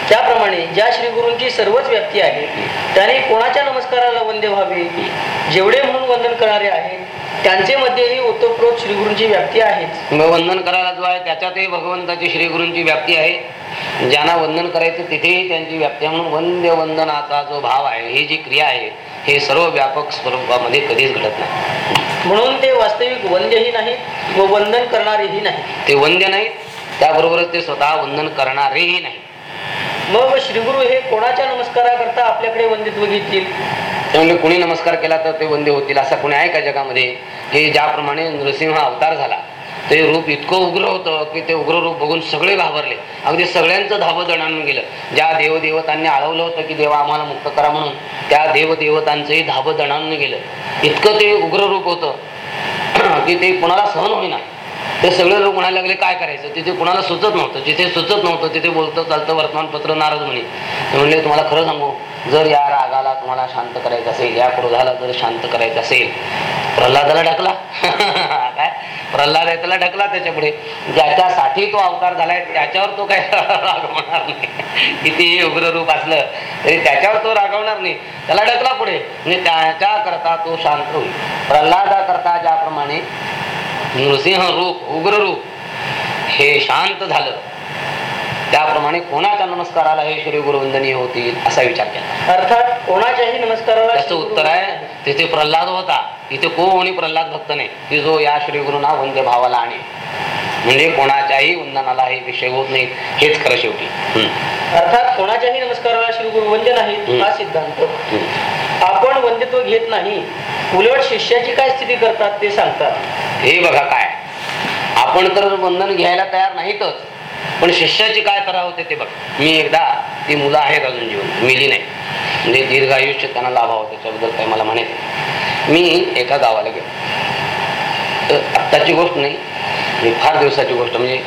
त्याप्रमाणे ज्या श्री गुरूंची सर्वच व्याप्ती आहे त्याने कोणाच्या नमस्काराला वंदे व्हावे? जेवढे म्हणून वंदन करणारे आहेत त्यांचे मध्येही ओतप्रोत श्री गुरूंची व्याप्ती मग वंदन करायला जो आहे त्याच्यातही भगवंताची श्री गुरूंची व्याप्ती आहे. ज्यांना वंदन करायचं तिथेही त्यांची व्याप्ती आहे. म्हणून वंद्य वंदनाचा जो भाव आहे ही जी क्रिया आहे हे सर्व व्यापक स्वरूपामध्ये कधीच घडत नाही. म्हणून ते वास्तविक वंद्यही नाहीत व वंदन करणारेही नाही. ते वंद्य नाहीत त्याबरोबरच ते स्वतः वंदन करणारेही नाही. मग श्रीगुरु हे कोणाच्या नमस्काराकरता आपल्याकडे वंदित्व घेतील? त्यामुळे कुणी नमस्कार केला तर ते वंदे होतील असं कुणी आहे का जगामध्ये? की ज्याप्रमाणे नृसिंह अवतार झाला ते रूप इतकं उग्र होतं की ते उग्र रूप बघून सगळे घाबरले. अगदी सगळ्यांचं धाबं दणाणून गेलं. ज्या देवदेवतांनी आळवलं होतं की देवा आम्हाला मुक्त करा म्हणून त्या देवदेवतांचंही धाबं दणाणून गेलं. इतकं ते उग्र रूप होतं [CLEARS THROAT] की ते कोणाला सहन होईना. ते सगळे लोक म्हणायला लागले काय करायचं? तिथे कुणाला सुचत नव्हतं. जिथे सुचत नव्हतं तिथे बोलतं चालतं वर्तमानपत्र नाराज म्हणे. ते म्हणले तुम्हाला खरं सांगू जर या रागाला तुम्हाला शांत करायचं असेल या क्रोधाला जर शांत करायचं असेल प्रल्हादाला ढकला. [LAUGHS] काय? प्रल्हाद आहे त्याला ढकला त्याच्यापुढे. ज्याच्यासाठी तो अवतार झालाय त्याच्यावर तो काय [LAUGHS] रागवणार नाही. कितीही उग्र रूप असलं तरी त्याच्यावर तो रागवणार नाही. त्याला ढकला पुढे. म्हणजे त्याच्या करता तो शांत होईल. प्रल्हादा करता ज्याप्रमाणे नृसिंह रूप उग्र रूप हे शांत झालं. त्याप्रमाणे कोणाच्या नमस्काराला हे श्री गुरुवंदनीय होतील असा विचार केला. अर्थात कोणाच्याही नमस्काराला त्याचं उत्तर आहे तिथे प्रल्हाद होता. इथे कोणी प्रल्हाद भक्त नाही. की जो या श्री गुरुना वंद्य भावाला आणि म्हणजे कोणाच्याही वंदनाला हे विषय होत नाही हेच खरं शेवटी. अर्थात कोणाच्याही नमस्काराला श्रीगुरु वंद्य नाही. हा सिद्धांत. आपण वंदित्व घेत नाही उलट शिष्याची काय स्थिती करतात ते सांगतात. हे बघा काय. आपण तर वंदन घ्यायला तयार नाहीतच. पण शिष्याची काय तरा होते ते बघ. मी एकदा ती मुलं आहेत अजून जीवन मिली नाही. म्हणजे दीर्घ आयुष्य त्यांना लाभावं त्याच्याबद्दल काही मला म्हणायचं मी एका गावाला गेलो. तर आत्ताची गोष्ट नाही मी फार दिवसाची गोष्ट म्हणजे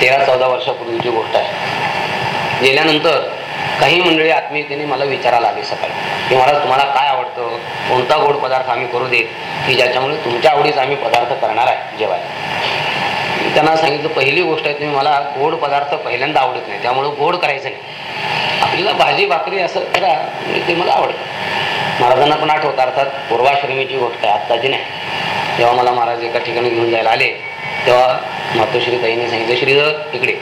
तेरा चौदा वर्षापूर्वीची गोष्ट आहे. गेल्यानंतर काही मंडळी आत्मीयतेने मला विचारायला आली सकाळी. की महाराज तुम्हाला काय आवडतं? कोणता गोड पदार्थ आम्ही करू देत? की ज्याच्यामुळे तुमच्या आवडीचा आम्ही पदार्थ करणार आहे जेवायला? त्यांना सांगितलं पहिली गोष्ट आहे तुम्ही मला गोड पदार्थ पहिल्यांदा आवडत नाही त्यामुळे गोड करायचं नाही. आपल्याला भाजी भाकरी असं करा म्हणजे ते मला आवडतं. महाराजांना पण आठवतं अर्थात पूर्वाश्रमीची गोष्ट आहे आत्ताची नाही. जेव्हा मला महाराज एका ठिकाणी घेऊन जायला आले तेव्हा मातोश्री ताईने सांगितलं श्रीधर इकडे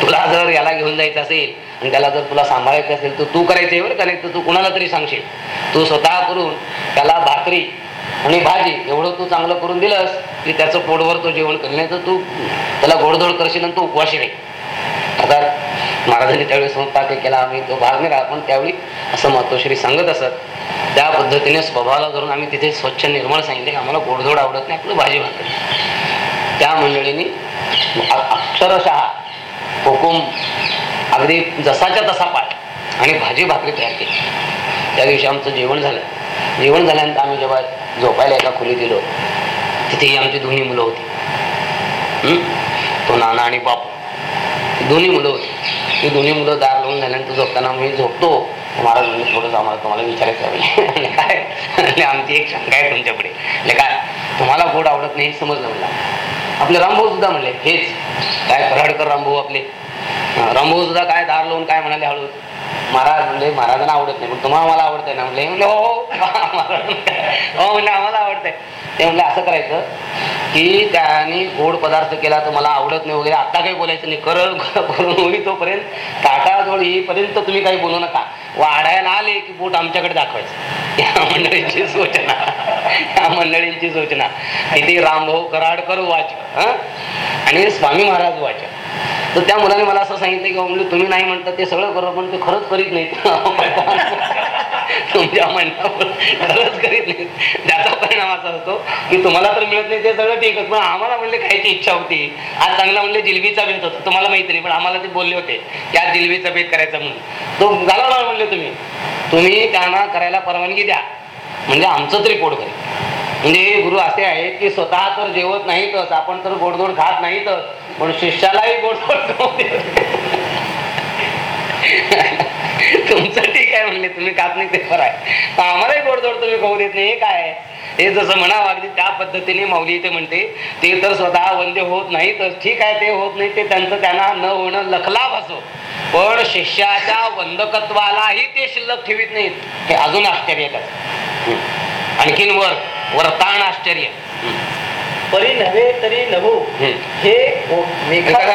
तुला जर याला घेऊन जायचं असेल आणि त्याला जर तुला सांभाळायचं असेल तर तू करायचं बरं का? नाही तर तू कुणाला तरी सांगशील. तू स्वतः करून त्याला भाकरी आणि भाजी एवढं तू चांगलं करून दिलंस की त्याचं पोटभर तो जेवण करेल नाही तर तू त्याला गोडधोड करशील आणि तो उपवाशी नाही अर्थात महाराजांनी त्यावेळी संस्थाक केला आम्ही तो भाग नाही राहा पण त्यावेळी असं महत्वश्री सांगत असत त्या पद्धतीने स्वभावाला धरून आम्ही तिथे स्वच्छ निर्मळ सांगितले की आम्हाला गोडधोड आवडत नाही आपलं भाजी भाकरी. त्या मंडळींनी अक्षरशः हुकूम अगदी जसाच्या तसा पाठ आणि भाजी भाकरी तयार केली. त्या दिवशी आमचं जेवण झालं. जेवण झाल्यानंतर आम्ही जेव्हा झोपायला एका खोली दिलो तिथेही आमची दोन्ही मुलं होती. तो नाना आणि बापू. दोन्ही मुलं होती. ती दोन्ही मुलं दार लावून झाल्यानंतर झोपताना मी झोपतो. महाराज म्हणजे थोडंसं आम्हाला तुम्हाला विचारायचं [LAUGHS] काय? आमची एक शंका आहे तुमच्याकडे काय? तुम्हाला गोड आवडत नाही हे समजलं मला. आपले रामभाऊ सुद्धा म्हणले हेच काय फराडकर रामभाऊ आपले. रामभाऊ सुद्धा काय दार लावून काय म्हणाले हळू महाराज म्हणजे महाराजांना आवडत नाही. मग तुम्हाला मला आवडतंय ना? म्हणले हो, हो, हो, म्हणले हो म्हणजे हो आम्हाला आवडतंय. ते म्हणले असं करायचं की त्याने गोड पदार्थ केला तर मला आवडत नाही वगैरे आता काही बोलायचं नाही. कर करून होईल तोपर्यंत ताटाजवळ येईपर्यंत तुम्ही काही बोलू नका. वाढायला आले की बोट आमच्याकडे दाखवायचं. या मंडळींची सूचना या मंडळींची सूचना. इथे रामभाऊ कराडकर वाच आणि स्वामी महाराज वाच तर त्या मुलाने मला असं सांगितलं की म्हणजे तुम्ही नाही म्हणता ते सगळं करू पण ते खरंच करीत नाहीत. [LAUGHS] तुमच्या म्हणण्यावर खरंच करीत नाहीत. त्याचा परिणाम असा होतो की तुम्हाला तर मिळत नाही ते सगळं ठीकच पण आम्हाला म्हणले खायची इच्छा होती. आज चांगला म्हणले जिलबीचा भेद होता. तुम्हाला माहिती नाही पण आम्हाला ते बोलले होते की आज जिलबीचा भेद करायचा म्हणून. तो झाला म्हणले तुम्ही तुम्ही त्यांना करायला परवानगी द्या. म्हणजे आमचं तरी पोट करेल म्हणजे हे गुरु असे आहेत की स्वतः तर जेवत नाहीतच आपण तर गोडधोड खात नाहीतच पण शिष्यालाही गोडधोड देत. तुमचं ठीक आहे म्हणले तुम्ही खात नाही ते खरं आहे. आम्हालाही गोडधोड तुम्ही खाऊ देत नाही हे काय हे जसं म्हणावं अगदी त्या पद्धतीने माऊली इथे म्हणते ते तर स्वतः वंद्य होत नाहीतच ठीक आहे ते होत नाही ते त्यांचं त्यांना न होणं लखलाभ असो. पण शिष्याच्या वंदकत्वालाही ते शिल्लक ठेवीत नाहीत. हे अजून आश्चर्य आणखीन वर. वरताण आश्चर्य. परी नव्हे तरी नभो. हे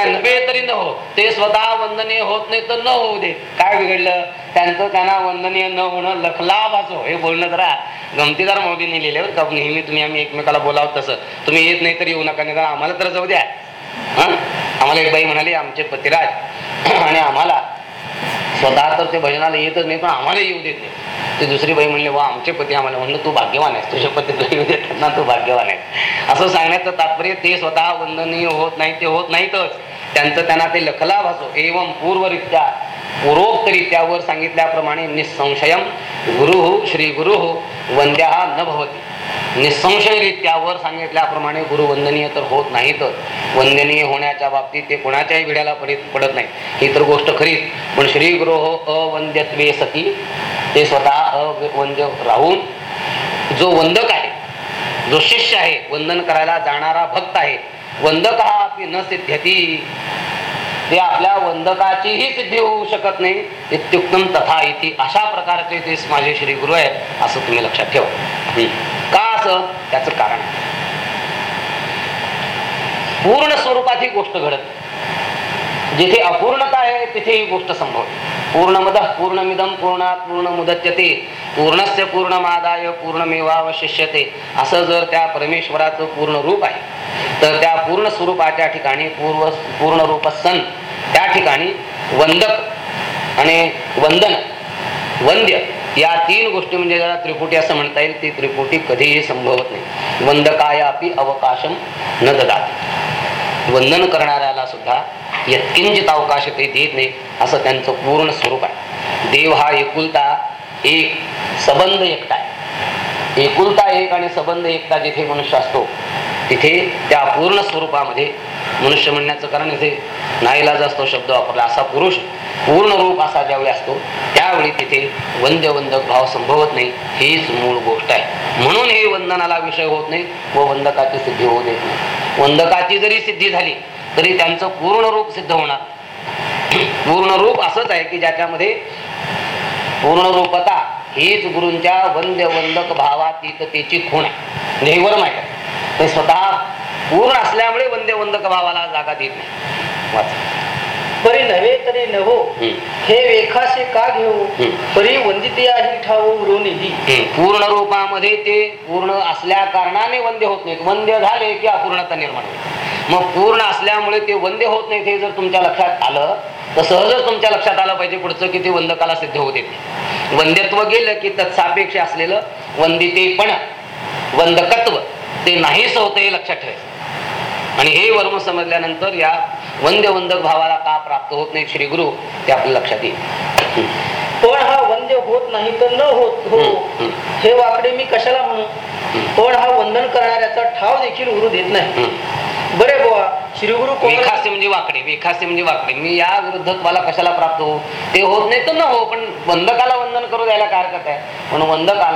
नव्हे तरी न हो ते स्वतः वंदनीय होत नाही तर न होऊ देत. काय बिघडलं? त्यांचं त्यांना वंदनीय न होणं लखलाभ असो हे बोलणं जरा गमतीदार मोदीने लिहिले नेहमी तुम्ही आम्ही एकमेकाला बोलावं तसं. तुम्ही येत नाही तर येऊ नका. नाही तर आम्हाला तर जाऊ द्या. हं? आम्हाला एक बाई म्हणाली आमचे पतिराज. [CLEARS THROAT] आणि आम्हाला स्वतः तर ते भजनाला येतच नाही पण आम्हाला येऊ देत नाही. ते दुसरी बाई म्हणले वा आमचे पती आम्हाला म्हणलं तू भाग्यवान आहेस तुझ्या पती तुला येऊ देतात ना तू भाग्यवान आहेस. असं सांगण्याचं तात्पर्य ते स्वतः वंदनीय होत नाही ते होत नाहीतच. त्यांचं त्यांना ते लखला भासो एवं पूर्वरित्या पूर्वोक्तरित्यावर सांगितल्याप्रमाणे निसंशयम गुरु श्री गुरु वंद्या न भवती. निसंशयरित्यावर सांगितल्याप्रमाणे गुरु वंदनीय तर होत नाहीतच वंदनीय होण्याच्या बाबतीत ते कोणाच्याही भिड्याला पडित पडत नाही ही तर गोष्ट खरीच. पण श्री गुरु हो अवंद्यत्वे सती. ते स्वतः अवंद्य राहून जो वंदक आहे जो शिष्य आहे वंदन करायला जाणारा भक्त आहे वंदक हा आपली न सिद्ध्यती. ते आपल्या वंदकाचीही सिद्धी होऊ शकत नाही. इत्युक्तम तथा इति. अशा प्रकारचे ते माझे श्री गुरु आहेत असं तुम्ही लक्षात ठेवा. असं त्याचं कारण पूर्ण स्वरूपात ही गोष्ट घडत जिथे अपूर्णता आहे तिथे ही गोष्ट संभवते पूर्णमद पूर्णमिदम पूर्णात पूर्ण मुदच्यते पूर्णस्य पूर्णमादाय पूर्णमेवावशिष्यते. असं जर त्या परमेश्वराचं पूर्ण रूप आहे तर त्या पूर्ण स्वरूपाच्या ठिकाणी पूर्व पूर्ण रूप सन त्या ठिकाणी वंदक आणि वंदन वंद्य या तीन गोष्टी म्हणजे ज्याला त्रिपुटी असं म्हणता येईल ती त्रिपुटी कधीही संभवत नाही. वंदकायापी अवकाशम न ददात. वंदन करणाऱ्याला सुद्धा यत्किंचित अवकाश ते देत नाही असं त्यांचं पूर्ण स्वरूप आहे. देव हा एकुलता एक सबंध एकटा आहे. एकुलता एक आणि सबंध एकता जिथे मनुष्य असतो तिथे त्या पूर्ण स्वरूपामध्ये मनुष्य म्हणण्याचं कारण इथे नाईलाज असतो शब्द वापरला. असा पुरुष पूर्ण रूप असा ज्यावेळी असतो त्यावेळी तिथे वंद्य वंदक भाव संभवत नाही. हीच मूळ गोष्ट आहे. म्हणून हे वंदनाला विषय होत नाही व वंदकाची सिद्धी होऊ देत नाही. वंदकाची जरी सिद्धी झाली तरी त्यांचं पूर्ण रूप सिद्ध होणार. पूर्ण रूप असंच आहे की ज्याच्यामध्ये पूर्ण रूपता हीच गुरूंच्या वंद्य वंदक भावातीततेची खूण आहे म्हणजे हे वरम आहे ते स्वतः पूर्ण असल्यामुळे वंद्य वंदक भावाला जागा देत नाही. परी नव्हे तरी हम्म. हे वेखासे का घेऊ. परी वंदितयाही ठाऊ रोनिधी. पूर्ण रूपामध्ये ते पूर्ण असल्या कारणाने वंद्य होत नाहीत वंद्य झाले की अपूर्णता निर्माण होते मग पूर्ण असल्यामुळे ते वंद्य होत नाहीत हे जर तुमच्या लक्षात आलं तर सहजच तुमच्या लक्षात आलं पाहिजे पुढचं की ते वंदकाला सिद्ध होत येते वंद्यत्व गेलं की तत्सापेक्ष असलेलं वंदितेपण वंदकत्व ते नाहीच होतं हे लक्षात ठेवायचं. आणि हे वर्म समजल्यानंतर या वंद्य वंदक भावाला का प्राप्त होत नाही श्री गुरु ते आपल्या लक्षात येईल. पण हा वंद्य होत नाही तर न होत हो. हे वाकडे मी कशाला म्हणू? पण हा वंदन करणाऱ्याचा ठाव देखील गुरु देत नाही. बरे बुवा श्रीगुरु कोण म्हणजे वाकडे वेखासे म्हणजे वाकडे. मी या विरुद्ध तुम्हाला कशाला प्राप्त हो ते होत नाही तर न हो पण वंदकाला वंदन करू द्यायला काय हरकत आहे? पण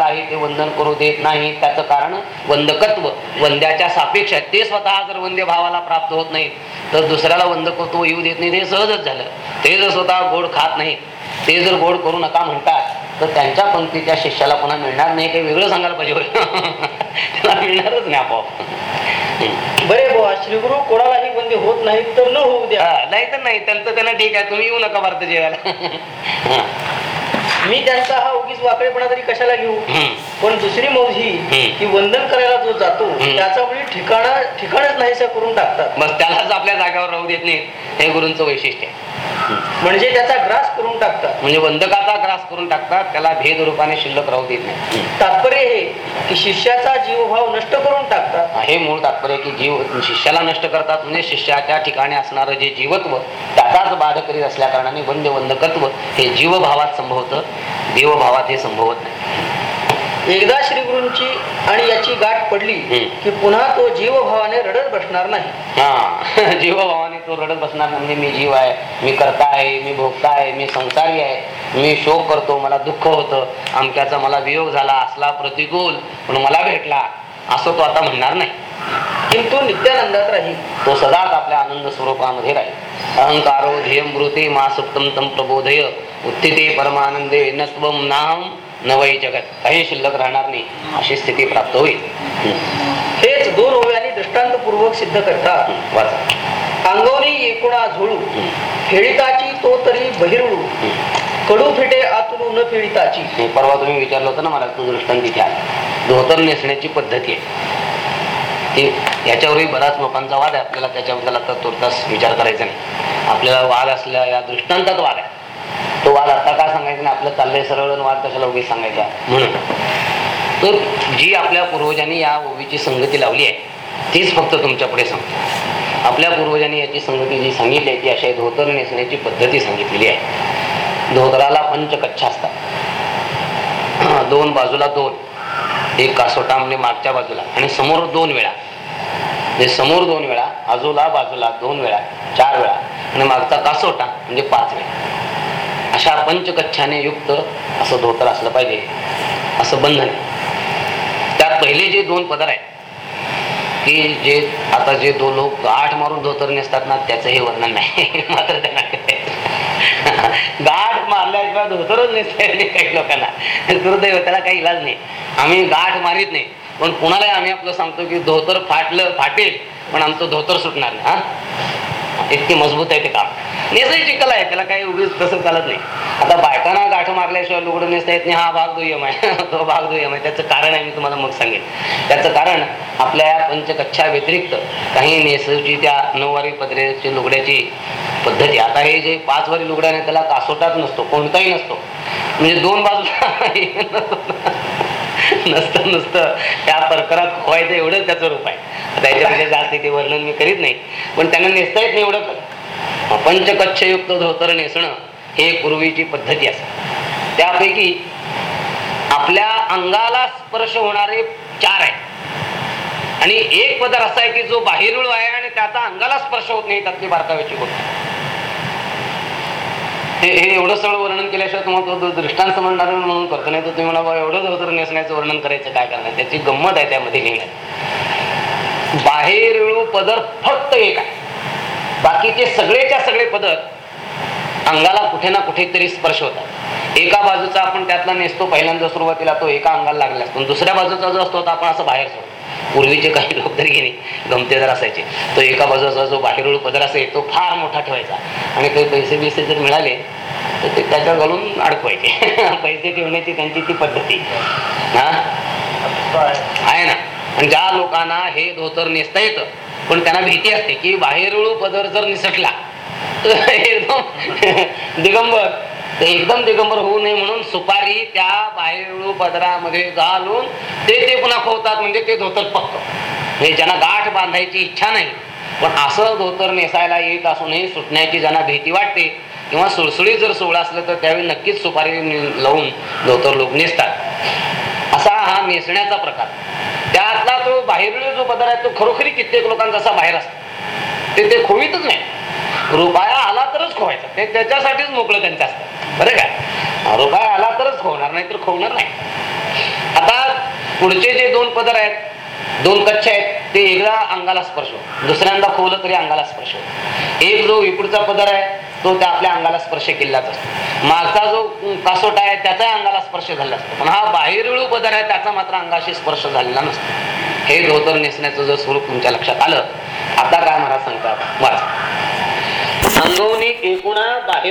आहे ते वंदन करू देत नाही. त्याचं कारण वंदकत्व. वंद्याच्या सापेक्ष आहे. ते स्वतः जर वंद्य भावाला प्राप्त होत नाही तर दुसऱ्याला वंदकत्व येऊ देत नाही. ते सहजच झालं. ते जर स्वतः गोड खात नाही ते जर गोड करू नका म्हणतात तर त्यांच्या पंक्तीच्या शिष्याला पुन्हा मिळणार नाही काही वेगळं सांगायला पाहिजे. [LAUGHS] त्याला मिळणारच नाही आपोआप. बरे बुवा श्रीगुरु कोणालाही वंद्य होत नाही तर न होऊ द्या नाही तर नाही त्यांचं त्यांना ठीक आहे तुम्ही येऊ नका भारत जेवायला. [LAUGHS] मी त्यांचा हा उगीच वाकडेपणा तरी कशाला घेऊ. पण दुसरी मौज ही. की वंदन करायला जो जातो. त्याचा मुली ठिकाणा ठिकाणच नाहीसा करून टाकतात. बस त्यालाच आपल्या जागेवर राहू देत नाही हे गुरूंचं वैशिष्ट्य म्हणजे त्याचा ग्रास करून टाकतात. म्हणजे वंदकाचा ग्रास करून टाकतात त्याला भेद रूपाने शिल्लक राहू देत नाही तात्पर्य हे की शिष्याचा जीवभाव नष्ट करून टाकतात. हे मूळ तात्पर्य की जीव शिष्याला नष्ट करतात. म्हणजे शिष्याच्या ठिकाणी असणारं जे जीवत्व त्याचाच बाध करीत असल्या कारणाने वंद्य वंदकत्व हे जीवभावात संभवतं. देवभावात हे संभवत नाही. एकदा श्री गुरूंची आणि याची गाठ पडली. की पुन्हा तो जीवभावाने रडत बसणार नाही. हा [LAUGHS] जीवभावाने तो रडत बसणार म्हणजे मी जीव आहे मी करता आहे मी भोगता आहे मी संसारी आहे मी शोक करतो मला दुःख होतं अमक्याचा मला वियोग झाला असला प्रतिकूल पण मला भेटला. असं तो आता म्हणणार नाही. किंतु नित्यानंदात राहील. तो सदाच आपल्या आनंद स्वरूपामध्ये राहील. अहंकारो ध्येयमृते मा सुप्तम तम प्रबोधय. उत्थिते परमानंदे नत्वम नाम नवई जगत. काही शिल्लक राहणार नाही. अशी स्थिती प्राप्त होईल. हेच दोन ओव्यांनी दृष्टांतपूर्वक सिद्ध करतात. वाचा. अंगवणी एकूणा झोळू. फेडिताची तो तरी बहिरळू. कडू फेटे आतून न फेडिताची हे परवा तुम्ही विचारलं होतं ना मला तो दृष्टांत तिथे धोतर नेसण्याची पद्धती आहे. ती याच्यावरही बराच लोकांचा वाद आहे आपल्याला त्याच्याबद्दल आता तुर्तास विचार करायचा नाही. आपल्याला वाद असल्या या दृष्टांतात वाद आहे. तो वाद आता का सांगायचा नाही आपलं चाललंय सरळ वाद कशाला उभी सांगायचा? म्हणून. तर जी आपल्या पूर्वजांनी या ओवीची संगती लावली आहे तीच फक्त तुमच्यापुढे सांगतो. आपल्या पूर्वजांनी याची संगती जी सांगितली आहे ती अशा धोतर नेसण्याची पद्धती सांगितलेली आहे. धोतराला पंचकच्छा असतात. दोन बाजूला दोन. एक कासोटा म्हणजे मागच्या बाजूला आणि समोर दोन वेळा. म्हणजे समोर दोन वेळा आजूला बाजूला दोन वेळा चार वेळा आणि मागचा कासोटा म्हणजे पाच वेळा. अशा पंचकच्छाने युक्त असं धोतर असलं पाहिजे. असं बंधन आहे. त्यात पहिले जे दोन पदर आहेत की जे आता जे दोन लोक गाठ मारून धोतर नेसतात ना त्याचं हे वर्णन नाही. [LAUGHS] मात्र त्यांना [LAUGHS] गाठ मारल्याशिवाय धोतरच नेसता काही लोकांना. दुर्दैव त्याला काही इलाज नाही. आम्ही गाठ मारित नाही. पण कुणालाही आम्ही आपलं सांगतो की धोतर फाटलं फाटेल पण आमचं धोतर सुटणार नाही हा? इतकी मजबूत आहे ते काम. नेसायची कला आहे त्याला काही उगीच तसं चालत नाही. आता बायकांना गाठ मारल्याशिवाय लुगडं नेसता येत नाही हा भाग दुय्यम आहे [LAUGHS] तो भाग दुय्यम आहे. त्याचं कारण आहे मी तुम्हाला मग सांगेन. त्याचं कारण आपल्या या पंचकच्छा व्यतिरिक्त काही नेसूची त्या नऊवारी पदरेची लुगड्याची पद्धती. आता हे जे पाच वारी लुगड्या त्याला कासोटाच नसतो कोणताही नसतो. म्हणजे दोन बाजूला [LAUGHS] [LAUGHS] नसतं नसतं. त्या प्रकारात खोवायचं एवढंच त्याचं रूप आहे. आता जास्त ते वर्णन मी करीत नाही. पण त्यांना नेसता येत नाही एवढं पंचकच्छयुक्त धोतर नेसणं हे पूर्वीची पद्धती असते. त्यापैकी आपल्या अंगाला स्पर्श होणारे चार आहेत. आणि एक पदार्थ असा आहे की जो बाहेरुळ आहे आणि त्याचा अंगाला स्पर्श होत नाही त्यातली बारकाव्याची गोष्ट. हे हे एवढं सगळं वर्णन केल्याशिवाय तुम्हाला तो दृष्टांत म्हणणार म्हणून करतो नाही तर तुम्ही मला एवढं धोतर नेसण्याचं वर्णन करायचं काय करणार? त्याची गंमत आहे त्यामध्ये लिहिण्यात बाहेर पदर फक्त एक आहे. बाकीचे सगळेच्या सगळे पदर अंगाला कुठे ना कुठेतरी स्पर्श होतात. एका बाजूचा आपण त्यातला नेसतो पहिल्यांदा सुरुवातीला तो एका अंगाला लागला असतो. दुसऱ्या बाजूचा जो असतो तो आपण असं बाहेर सोडतो. पूर्वीचे काही लोक तरी की गमतेदार असायचे. तो एका बाजूचा जो बाहेरूळ पदर असेल तो फार मोठा ठेवायचा. आणि काही पैसे बिसे जर मिळाले तर ते त्याच्यावर घालून अडकवायचे. [LAUGHS] पैसे ठेवण्याची त्यांची ती पद्धती. हा? आहे ना? आणि ज्या लोकांना हे धोतर नेसता येतं पण त्यांना भीती असते की बाहेरूळ पदर जर निसटला एकदम दिगंबर. एकदम दिगंबर होऊ नये म्हणून सुपारी त्या बाहेरू पदरामध्ये घालून ते ते पुन्हा खोवतात म्हणजे ते धोतर पक्क हे म्हणजे ज्यांना गाठ बांधायची इच्छा नाही पण असं धोतर नेसायला येत असूनही सुटण्याची ज्यांना भीती वाटते किंवा सुळसुळी जर सोहळा असलं तर त्यावेळी नक्कीच सुपारी लावून धोतर लोक नेसतात. असा हा नेसण्याचा प्रकार. त्यातला तो बाहेरील जो पदार्थ आहे तो खरोखरी कित्येक लोकांचा असा बाहेर असतो. ते ते खोवीतच नाही. रुपया आला तरच खोवायचा. ते त्याच्यासाठीच मोकळं त्यांचं असतं. बरं का? रुपया आला तरच खोवणार नाही तर खोवणार नाही. आता पुढचे जे दोन पदर आहेत दोन कच्छ आहेत ते एकदा अंगाला स्पर्श दुसऱ्यांदा खोवलं तरी अंगाला स्पर्श एक जो विपुडचा पदर आहे तो त्या आपल्या अंगाला स्पर्श केलाच असतो. मागचा जो कासोटा आहे त्याचा अंगाला स्पर्श झाला असतो. पण हा बाहेरळू पदर आहे त्याचा मात्र अंगाशी स्पर्श झालेला नसतो. हे धोतर नेसण्याचं जर स्वरूप तुमच्या लक्षात आलं आता काय मला सांगतात वाच. अंगवणी एकूणा बाहेर